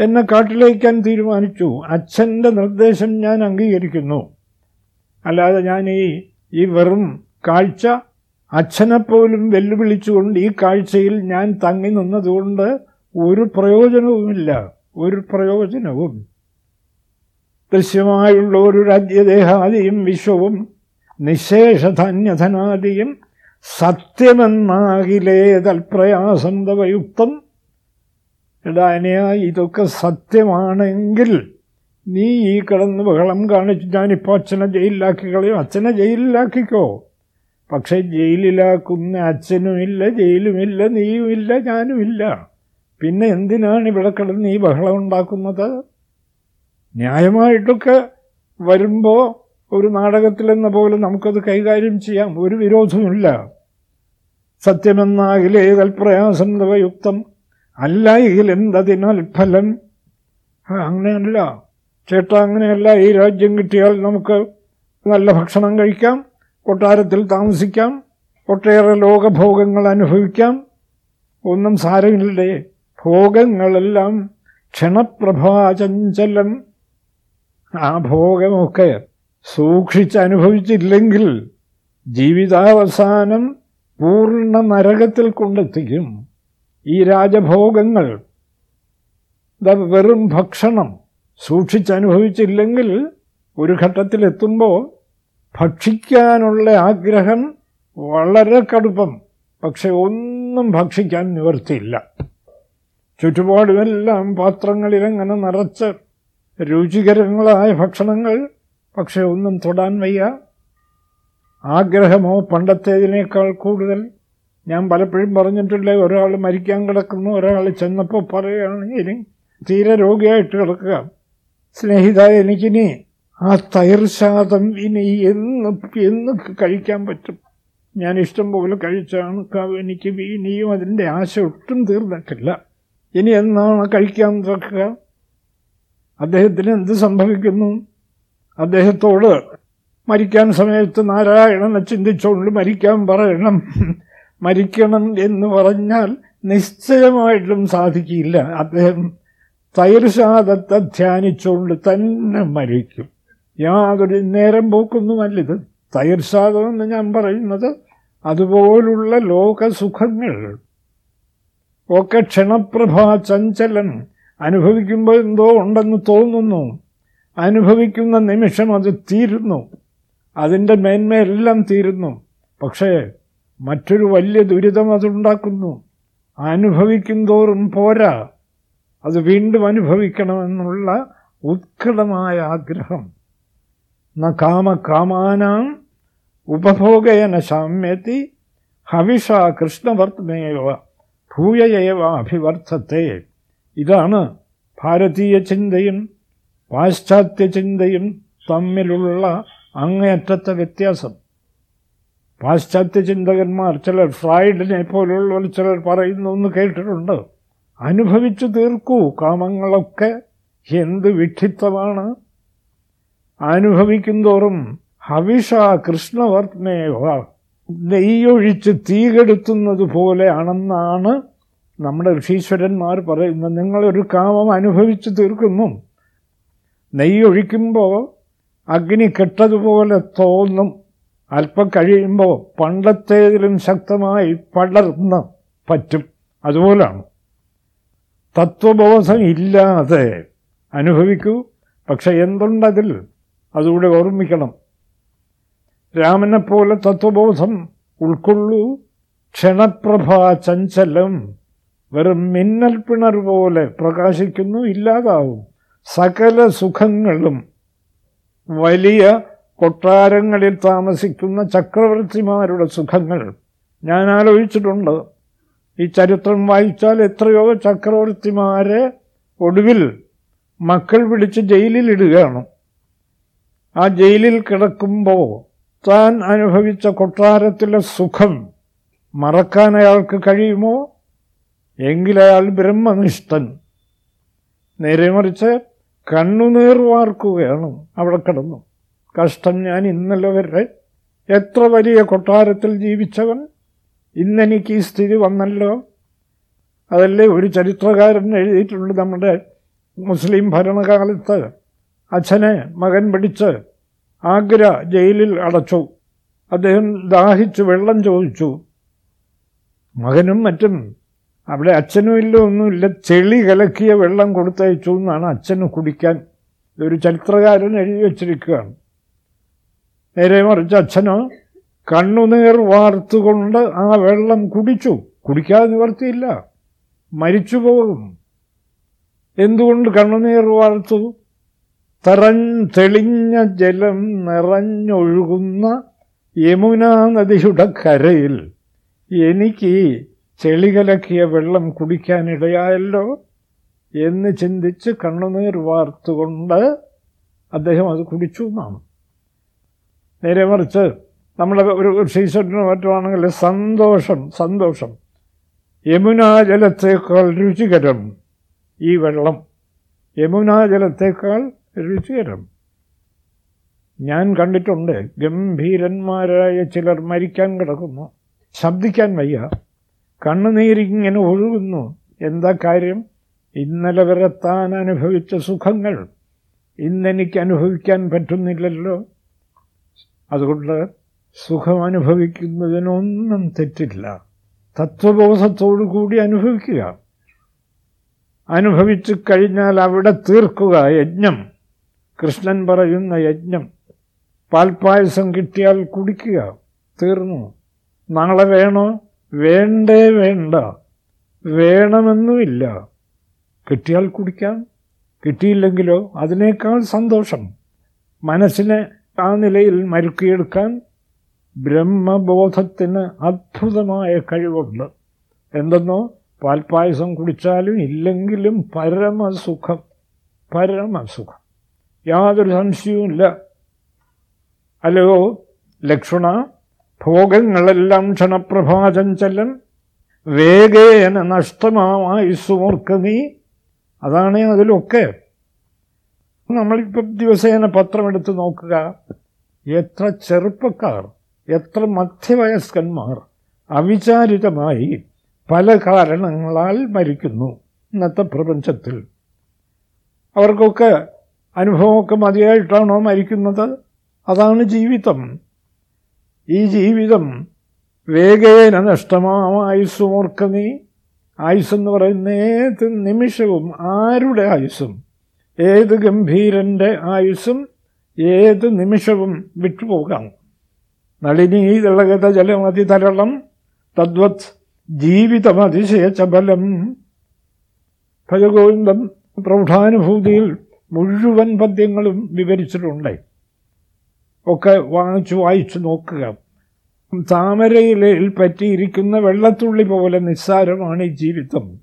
എന്നെ കാട്ടിലേക്കാൻ തീരുമാനിച്ചു. അച്ഛന്റെ നിർദ്ദേശം ഞാൻ അംഗീകരിക്കുന്നു. അല്ലാതെ ഞാൻ ഈ ഈ വെറും കാഴ്ച അച്ഛനെപ്പോലും വെല്ലുവിളിച്ചുകൊണ്ട് ഈ കാഴ്ചയിൽ ഞാൻ തങ്ങി നിന്നതുകൊണ്ട് ഒരു പ്രയോജനവുമില്ല. ഒരു പ്രയോജനവും ദൃശ്യമായുള്ള ഒരു രാജ്യദേഹാദിയും വിശ്വവും നിശേഷധന്യധനാദിയും സത്യമെന്നാകിലേ തൽപ്രയാസം തവയുക്തം ഇതൊക്കെ സത്യമാണെങ്കിൽ നീ ഈ കിടന്ന് ബഹളം കാണിച്ച് ഞാനിപ്പോൾ അച്ഛനെ ജയിലിലാക്കി കളയും. അച്ഛനെ ജയിലിലാക്കിക്കോ. പക്ഷെ ജയിലിലാക്കുന്ന അച്ഛനുമില്ല ജയിലുമില്ല നീയുമില്ല ഞാനുമില്ല. പിന്നെ എന്തിനാണ് ഇവിടെ കിടന്ന് ഈ ബഹളം ഉണ്ടാക്കുന്നത്? ന്യായമായിട്ടൊക്കെ വരുമ്പോൾ ഒരു നാടകത്തിലെന്ന പോലെ നമുക്കത് കൈകാര്യം ചെയ്യാം. ഒരു വിരോധമില്ല സത്യമെന്നാകിലേ തൽപ്രയാസം തവയുക്തം അല്ല എന്തതിനാൽ ഫലം? അങ്ങനെയല്ല. ചേട്ടാ അങ്ങനെയല്ല. ഈ രാജ്യം കിട്ടിയാൽ നമുക്ക് നല്ല ഭക്ഷണം കഴിക്കാം കൊട്ടാരത്തിൽ താമസിക്കാം ഒട്ടേറെ ലോകഭോഗങ്ങൾ അനുഭവിക്കാം. ഒന്നും സാരമില്ലേ? ഭോഗങ്ങളെല്ലാം ക്ഷണപ്രഭാചഞ്ചലം ആ ഭോഗമൊക്കെ സൂക്ഷിച്ചനുഭവിച്ചില്ലെങ്കിൽ ജീവിതാവസാനം പൂർണ നരകത്തിൽ കൊണ്ടെത്തിക്കും. ഈ രാജഭോഗങ്ങൾ വെറും ഭക്ഷണം സൂക്ഷിച്ചനുഭവിച്ചില്ലെങ്കിൽ ഒരു ഘട്ടത്തിലെത്തുമ്പോൾ ഭക്ഷിക്കാനുള്ള ആഗ്രഹം വളരെ കടുപ്പം. പക്ഷെ ഒന്നും ഭക്ഷിക്കാൻ നിവർത്തിയില്ല. ചുറ്റുപാടുമെല്ലാം പാത്രങ്ങളിലങ്ങനെ നിറച്ച് രുചികരങ്ങളായ ഭക്ഷണങ്ങൾ പക്ഷെ ഒന്നും തൊടാൻ വയ്യ. ആഗ്രഹമോ പണ്ടത്തേതിനേക്കാൾ കൂടുതൽ. ഞാൻ പലപ്പോഴും പറഞ്ഞിട്ടില്ലേ ഒരാൾ മരിക്കാൻ കിടക്കുന്നു ഒരാൾ ചെന്നപ്പോൾ പറയുകയാണ് ഇനി തീരെ രോഗിയായിട്ട് കിടക്കുക. സ്നേഹിത എനിക്കിനി ആ തൈർശാദം ഇനി എന്ന് എന്ന് കഴിക്കാൻ പറ്റും. ഞാൻ ഇഷ്ടം പോലെ കഴിച്ചാണ് എനിക്ക് ഇനിയും അതിന്റെ ആശ ഒട്ടും തീർന്നിട്ടില്ല. ഇനി എന്നാണ് കഴിക്കാൻ തുറക്കുക അദ്ദേഹത്തിന് എന്ത് സംഭവിക്കുന്നു? അദ്ദേഹത്തോട് മരിക്കാൻ സമയത്ത് നാരായണനെ ചിന്തിച്ചുകൊണ്ട് മരിക്കാൻ പറയണം. മരിക്കണം എന്ന് പറഞ്ഞാൽ നിശ്ചയമായിട്ടും സാധിക്കില്ല. അദ്ദേഹം തൈർശാദത്തെ ധ്യാനിച്ചുകൊണ്ട് തന്നെ മരിക്കും. യാതൊരു നേരം പോക്കൊന്നുമല്ലിത്. തൈർശാദം എന്ന് ഞാൻ പറയുന്നത് അതുപോലുള്ള ലോകസുഖങ്ങൾ ഒക്കെ ക്ഷണപ്രഭാ ചഞ്ചലൻ അനുഭവിക്കുമ്പോൾ എന്തോ ഉണ്ടെന്ന് തോന്നുന്നു. അനുഭവിക്കുന്ന നിമിഷം അത് തീരുന്നു. അതിന്റെ മേന്മയെല്ലാം തീരുന്നു. പക്ഷേ മറ്റൊരു വലിയ ദുരിതം അതുണ്ടാക്കുന്നു. അനുഭവിക്കും തോറും പോരാ. അത് വീണ്ടും അനുഭവിക്കണമെന്നുള്ള ഉത്കടമായ ആഗ്രഹം. ന കാമകാമാനാം ഉപഭോഗേന ശാമ്യത്തി ഹവിഷ കൃഷ്ണവർത്തമേവ. ഭൂയയേവ അഭിവർത്തത്തെ ഇതാണ് ഭാരതീയ ചിന്തയും പാശ്ചാത്യ ചിന്തയും തമ്മിലുള്ള അങ്ങേയറ്റത്തെ വ്യത്യാസം. പാശ്ചാത്യ ചിന്തകന്മാർ ചിലർ ഫ്രൈഡിനെ പോലുള്ളവർ ചിലർ പറയുന്നു എന്ന് കേട്ടിട്ടുണ്ട്. അനുഭവിച്ചു തീർക്കൂ കാമങ്ങളൊക്കെ. എന്ത് വിക്ഷിത്തമാണ് അനുഭവിക്കും തോറും ഹവിഷ കൃഷ്ണവർമ്മേവ നെയ്യൊഴിച്ച് തീകെടുത്തുന്നത് പോലെയാണെന്നാണ് നമ്മുടെ ഋഷീശ്വരന്മാർ പറയുന്നത്. നിങ്ങളൊരു കാമം അനുഭവിച്ച് തീർക്കുന്നു. നെയ്യൊഴിക്കുമ്പോൾ അഗ്നി കെട്ടതുപോലെ തോന്നും. അല്പം കഴിയുമ്പോൾ പണ്ടത്തേതിലും ശക്തമായി പടർന്ന് പറ്റും. അതുപോലാണ്. തത്വബോധം ഇല്ലാതെ അനുഭവിക്കൂ. പക്ഷെ എന്തുണ്ടതിൽ? അതുകൂടെ ഓർമ്മിക്കണം. രാമനെപ്പോലെ തത്വബോധം ഉൾക്കൊള്ളൂ. ക്ഷണപ്രഭാ ചഞ്ചലം വെറും മിന്നൽ പിണർ പോലെ പ്രകാശിക്കുന്നു ഇല്ലാതാവും. സകല സുഖങ്ങളും വലിയ കൊട്ടാരങ്ങളിൽ താമസിക്കുന്ന ചക്രവർത്തിമാരുടെ സുഖങ്ങൾ. ഞാൻ ആലോചിച്ചിട്ടുണ്ട് ഈ ചരിത്രം വായിച്ചാൽ എത്രയോ ചക്രവർത്തിമാരെ ഒടുവിൽ മക്കൾ പിടിച്ച് ജയിലിലിടുകയാണ് ആ ജയിലിൽ കിടക്കുമ്പോൾ താൻ അനുഭവിച്ച കൊട്ടാരത്തിലെ സുഖം മറക്കാൻ അയാൾക്ക് കഴിയുമോ? എങ്കിലയാൾ ബ്രഹ്മനിഷ്ഠൻ. നേരെ മറിച്ച് കണ്ണുനീർ വാർക്കുകയാണ് അവിടെ കിടന്നു. കഷ്ടം ഞാൻ ഇന്നലെ വരെ എത്ര വലിയ കൊട്ടാരത്തിൽ ജീവിച്ചവൻ? ഇന്നെനിക്ക് ഈ സ്ഥിതി വന്നല്ലോ. അതല്ലേ ഒരു ചരിത്രകാരൻ എഴുതിയിട്ടുണ്ട് നമ്മുടെ മുസ്ലിം ഭരണകാലത്ത്. അച്ഛനെ മകൻ പിടിച്ച് ആഗ്ര ജയിലിൽ അടച്ചു. അദ്ദേഹം ദാഹിച്ചു വെള്ളം ചോദിച്ചു. മകനും മറ്റും അവിടെ അച്ഛനും ഇല്ല ഒന്നുമില്ല. ചെളി കലക്കിയ വെള്ളം കൊടുത്തയച്ചു എന്നാണ് അച്ഛന് കുടിക്കാൻ. ഇതൊരു ചരിത്രകാരൻ എഴുതി വച്ചിരിക്കുകയാണ്. നേരെ മറിച്ച് അച്ഛനോ കണ്ണുനീർ വാർത്തുകൊണ്ട് ആ വെള്ളം കുടിച്ചു. കുടിക്കാതെ നിവർത്തിയില്ല. മരിച്ചു പോകും എന്തുകൊണ്ട് കണ്ണുനീർ വാർത്തു? തെളിഞ്ഞ ജലം നിറഞ്ഞൊഴുകുന്ന യമുനാ നദിയുടെ കരയിൽ എനിക്ക് ചെളി കലക്കിയ വെള്ളം കുടിക്കാനിടയായല്ലോ എന്ന് ചിന്തിച്ച് കണ്ണുനീർ വാർത്തുകൊണ്ട് അദ്ദേഹം അത് കുടിച്ചു എന്നാണ്. നേരെ മറിച്ച് നമ്മുടെ ഒരു ശ്രീശ്വരനോ മറ്റുമാണെങ്കിൽ സന്തോഷം സന്തോഷം. യമുനാ ജലത്തേക്കാൾ രുചികരം ഈ വെള്ളം. യമുനാ ജലത്തേക്കാൾ രുചികരം ഞാൻ കണ്ടിട്ടുണ്ട് ഗംഭീരന്മാരായ ചിലർ മരിക്കാൻ കിടക്കുന്നു. ശബ്ദിക്കാൻ വയ്യ. കണ്ണുനീരിങ്ങനെ ഒഴുകുന്നു. എന്താ കാര്യം? ഇന്നലെ വരെ താൻ അനുഭവിച്ച സുഖങ്ങൾ ഇന്നെനിക്ക് അനുഭവിക്കാൻ പറ്റുന്നില്ലല്ലോ. അതുകൊണ്ട് സുഖം അനുഭവിക്കുന്നതിനൊന്നും തെറ്റില്ല. തത്വബോധത്തോടു കൂടി അനുഭവിക്കുക. അനുഭവിച്ചു കഴിഞ്ഞാൽ അവിടെ തീർക്കുക യജ്ഞം. കൃഷ്ണൻ പറയുന്ന യജ്ഞം പാൽപ്പായസം കിട്ടിയാൽ കുടിക്കുക തീർന്നു. നാളെ വേണോ? വേണ്ടേ വേണ്ട. വേണമെന്നുമില്ല. കിട്ടിയാൽ കുടിക്കാം. കിട്ടിയില്ലെങ്കിലോ? അതിനേക്കാൾ സന്തോഷം. മനസ്സിനെ ആ നിലയിൽ മരുക്കിയെടുക്കാൻ ബ്രഹ്മബോധത്തിന് അത്ഭുതമായ കഴിവുണ്ട്. എന്തെന്നോ? പാൽപ്പായസം കുടിച്ചാലും ഇല്ലെങ്കിലും പരമസുഖം. പരമസുഖം. യാതൊരു സംശയവുമില്ല. അല്ലയോ ലക്ഷ്മണ ഭോഗങ്ങളെല്ലാം ക്ഷണപ്രഭാചഞ്ചലൻ വേഗേന നഷ്ടമായി നീ. അതാണ് അതിലൊക്കെ. നമ്മളിപ്പം ദിവസേന പത്രമെടുത്ത് നോക്കുക. എത്ര ചെറുപ്പക്കാർ എത്ര മധ്യവയസ്കന്മാർ അവിചാരിതമായി പല കാരണങ്ങളാൽ മരിക്കുന്നു ഇന്നത്തെ പ്രപഞ്ചത്തിൽ. അവർക്കൊക്കെ അനുഭവമൊക്കെ മതിയായിട്ടാണോ മരിക്കുന്നത്? അതാണ് ജീവിതം. ഈ ജീവിതം വേഗേന നഷ്ടമായുസ്സുമോർക്ക നീ. ആയുസ്സെന്ന് പറയുന്ന ഏത് നിമിഷവും ആരുടെ ആയുസ്സും ഏത് ഗംഭീരന്റെ ആയുസ്സും ഏത് നിമിഷവും വിട്ടുപോകാം. നളിനി തിളകത ജലമതി തരളം തദ്വത് ജീവിതമതിശയചബലം. ഭജഗോവിന്ദം പ്രൗഢാനുഭൂതിയിൽ മുഴുവൻ പദ്യങ്ങളും വിവരിച്ചിട്ടുണ്ട്. ഒക്കെ വാങ്ങിച്ചു വായിച്ചു നോക്കുക. താമരയിൽ പറ്റിയിരിക്കുന്ന വെള്ളത്തുള്ളി പോലെ നിസ്സാരമാണ് ഈ ജീവിതം.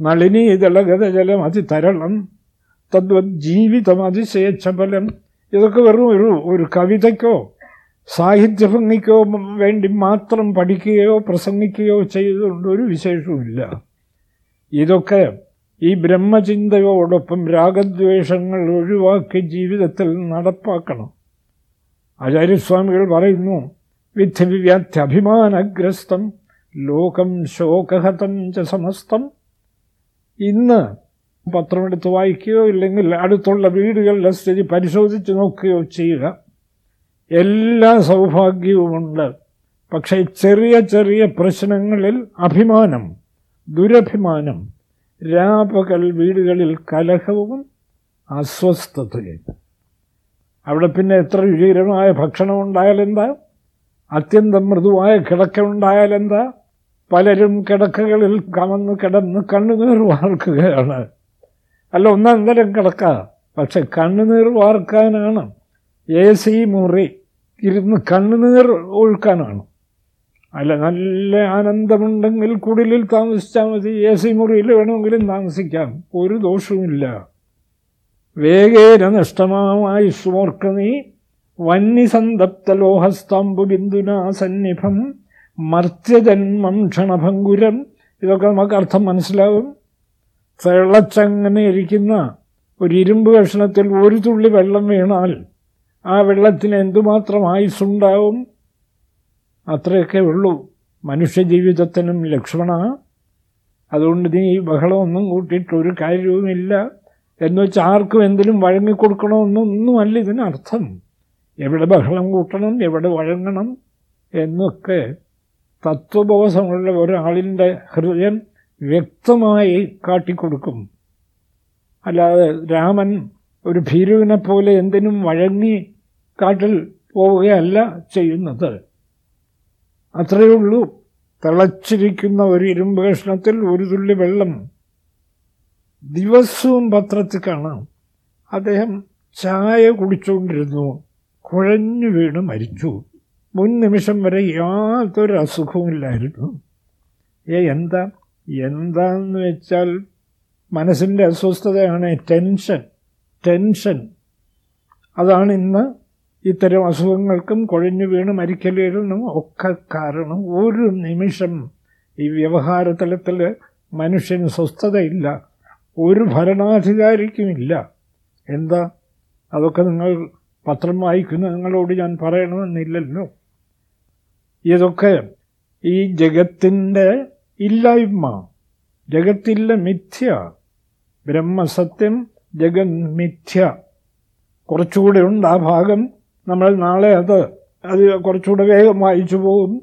നളിനി ഇതളഗത ജലം അതിതരളം തദ്വത് ജീവിതം അതിശയച്ചബലം ഇതൊക്കെ വെറും ഒരു ഒരു കവിതയ്ക്കോ സാഹിത്യഭംഗിക്കോ വേണ്ടി മാത്രം പഠിക്കുകയോ പ്രസംഗിക്കുകയോ ചെയ്തുകൊണ്ട് ഒരു വിശേഷവുമില്ല. ഇതൊക്കെ ഈ ബ്രഹ്മചിന്തയോടൊപ്പം രാഗദ്വേഷങ്ങൾ ഒഴിവാക്കി ജീവിതത്തിൽ നടപ്പാക്കണം. ആചാര്യസ്വാമികൾ പറയുന്നു വിദ്യവ്യാത്യഭിമാനഗ്രസ്തം ലോകം ശോകഹതം ച സമസ്തം. ഇന്ന് പത്രമെടുത്ത് വായിക്കുകയോ ഇല്ലെങ്കിൽ അടുത്തുള്ള വീടുകളുടെ സ്ഥിതി പരിശോധിച്ച് നോക്കുകയോ ചെയ്യുക. എല്ലാ സൗഭാഗ്യവുമുണ്ട്. പക്ഷേ ചെറിയ ചെറിയ പ്രശ്നങ്ങളിൽ അഭിമാനം ദുരഭിമാനം രാപകൽ വീടുകളിൽ കലഹവും അസ്വസ്ഥതയും. അവിടെ പിന്നെ എത്ര രുചികരമായ ഭക്ഷണം ഉണ്ടായാലെന്താ? അത്യന്തം മൃദുവായ കിടക്ക ഉണ്ടായാലെന്താ? പലരും കിടക്കകളിൽ കമന്ന് കിടന്ന് കണ്ണുനീർ വാർക്കുകയാണ്. അല്ല ഒന്നന്തരം കിടക്ക. പക്ഷെ കണ്ണുനീർ വാർക്കാനാണ്. എ സി മുറി ഇരുന്ന് കണ്ണുനീർ ഒഴുക്കാനാണ്. അല്ല നല്ല ആനന്ദമുണ്ടെങ്കിൽ കുടിലിൽ താമസിച്ചാൽ മതി. എ സി മുറിയിൽ വേണമെങ്കിലും താമസിക്കാം. ഒരു ദോഷവുമില്ല. വേഗേന നഷ്ടമായി സുമോർക്ക നീ. വന്യസന്തപ്തലോഹസ്തംബു ബിന്ദുനാ സന്നിഭം. മർത്യജന്മം ക്ഷണഭങ്കുരം. ഇതൊക്കെ നമുക്ക് അർത്ഥം മനസ്സിലാവും. തിളച്ചങ്ങനെ ഇരിക്കുന്ന ഒരു ഇരുമ്പ് കഷ്ണത്തിൽ ഒരു തുള്ളി വെള്ളം വീണാൽ ആ വെള്ളത്തിന് എന്തുമാത്രം ആയുസ്സുണ്ടാവും അത്രയൊക്കെ ഉള്ളൂ. മനുഷ്യജീവിതത്തിനും ലക്ഷ്മണ. അതുകൊണ്ട് നീ ഈ ബഹളമൊന്നും കൂട്ടിയിട്ട് ഒരു കാര്യവുമില്ല. എന്ന് വെച്ചാൽ ആർക്കും എന്തിനും വഴങ്ങിക്കൊടുക്കണമെന്നൊന്നുമല്ല ഇതിനർത്ഥം. എവിടെ ബഹളം കൂട്ടണം എവിടെ വഴങ്ങണം എന്നൊക്കെ തത്വബോധമുള്ള ഒരാളിന്റെ ഹൃദയം വ്യക്തമായി കാട്ടിക്കൊടുക്കും. അല്ലാതെ രാമൻ ഒരു ഭീരുവിനെ പോലെ എന്തിനും വഴങ്ങി കാട്ടിൽ പോവുകയല്ല ചെയ്യുന്നത്. അത്രയേ ഉള്ളൂ. തിളച്ചിരിക്കുന്ന ഒരു ഇരുമ്പ് കഷ്ണത്തിൽ ഒരു തുള്ളി വെള്ളം. ദിവസവും പത്രത്തിൽ കാണാം. അദ്ദേഹം ചായ കുടിച്ചുകൊണ്ടിരുന്നു. കുഴഞ്ഞു വീണ് മരിച്ചു. മുൻ നിമിഷം വരെ യാതൊരു അസുഖവുമില്ലായിരുന്നു. ഏ എന്താ? എന്താന്ന് വെച്ചാൽ മനസ്സിന്റെ അസ്വസ്ഥതയാണ് ടെൻഷൻ. ടെൻഷൻ. അതാണ് ഇന്ന് ഇത്തരം അസുഖങ്ങൾക്കും കുഴഞ്ഞു വീണ് മരിക്കലിനും ഒക്കെ കാരണം ഒരു നിമിഷം ഈ വ്യവഹാര തലത്തിൽ മനുഷ്യന് സ്വസ്ഥതയില്ല. ഒരു ഭരണാധികാരിക്കുമില്ല. എന്താ? അതൊക്കെ നിങ്ങൾ പത്രം വായിക്കുന്ന നിങ്ങളോട് ഞാൻ പറയണമെന്നില്ലല്ലോ. ഇതൊക്കെ ഈ ജഗത്തിന്റെ ഇല്ലായ്മ. ജഗത്തില്ല മിഥ്യ. ബ്രഹ്മസത്യം ജഗന്മിഥ്യ മിഥ്യ. കുറച്ചുകൂടെ ഉണ്ട് ആ ഭാഗം. നമ്മൾ നാളെ അത് അത് കുറച്ചുകൂടെ വേഗം വായിച്ചു പോകും.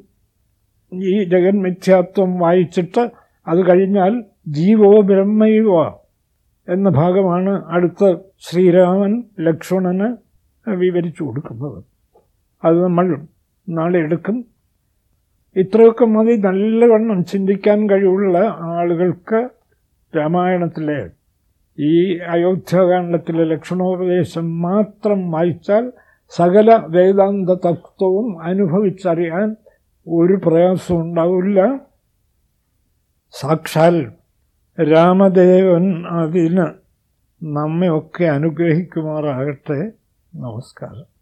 ഈ ജഗൻ മിഥ്യാത്വം വായിച്ചിട്ട് അത് കഴിഞ്ഞാൽ ജീവോ ബ്രഹ്മൈവ എന്ന ഭാഗമാണ് അടുത്ത ശ്രീരാമൻ ലക്ഷ്മണന് വിവരിച്ചു കൊടുക്കുന്നത്. അത് നമ്മൾ നാളെ എടുക്കും. ഇത്രയൊക്കെ മതി. നല്ലവണ്ണം ചിന്തിക്കാൻ കഴിവുള്ള ആളുകൾക്ക് രാമായണത്തിലെ ഈ അയോധ്യാകാണ്ഡത്തിലെ ലക്ഷണോപദേശം മാത്രം വായിച്ചാൽ സകല വേദാന്ത തത്വവും അനുഭവിച്ചറിയാൻ ഒരു പ്രയാസം ഉണ്ടാവില്ല സാക്ഷാൽ രാമദേവൻ അതിന് നമ്മയൊക്കെ അനുഗ്രഹിക്കുമാറാകട്ടെ. നമസ്കാരം.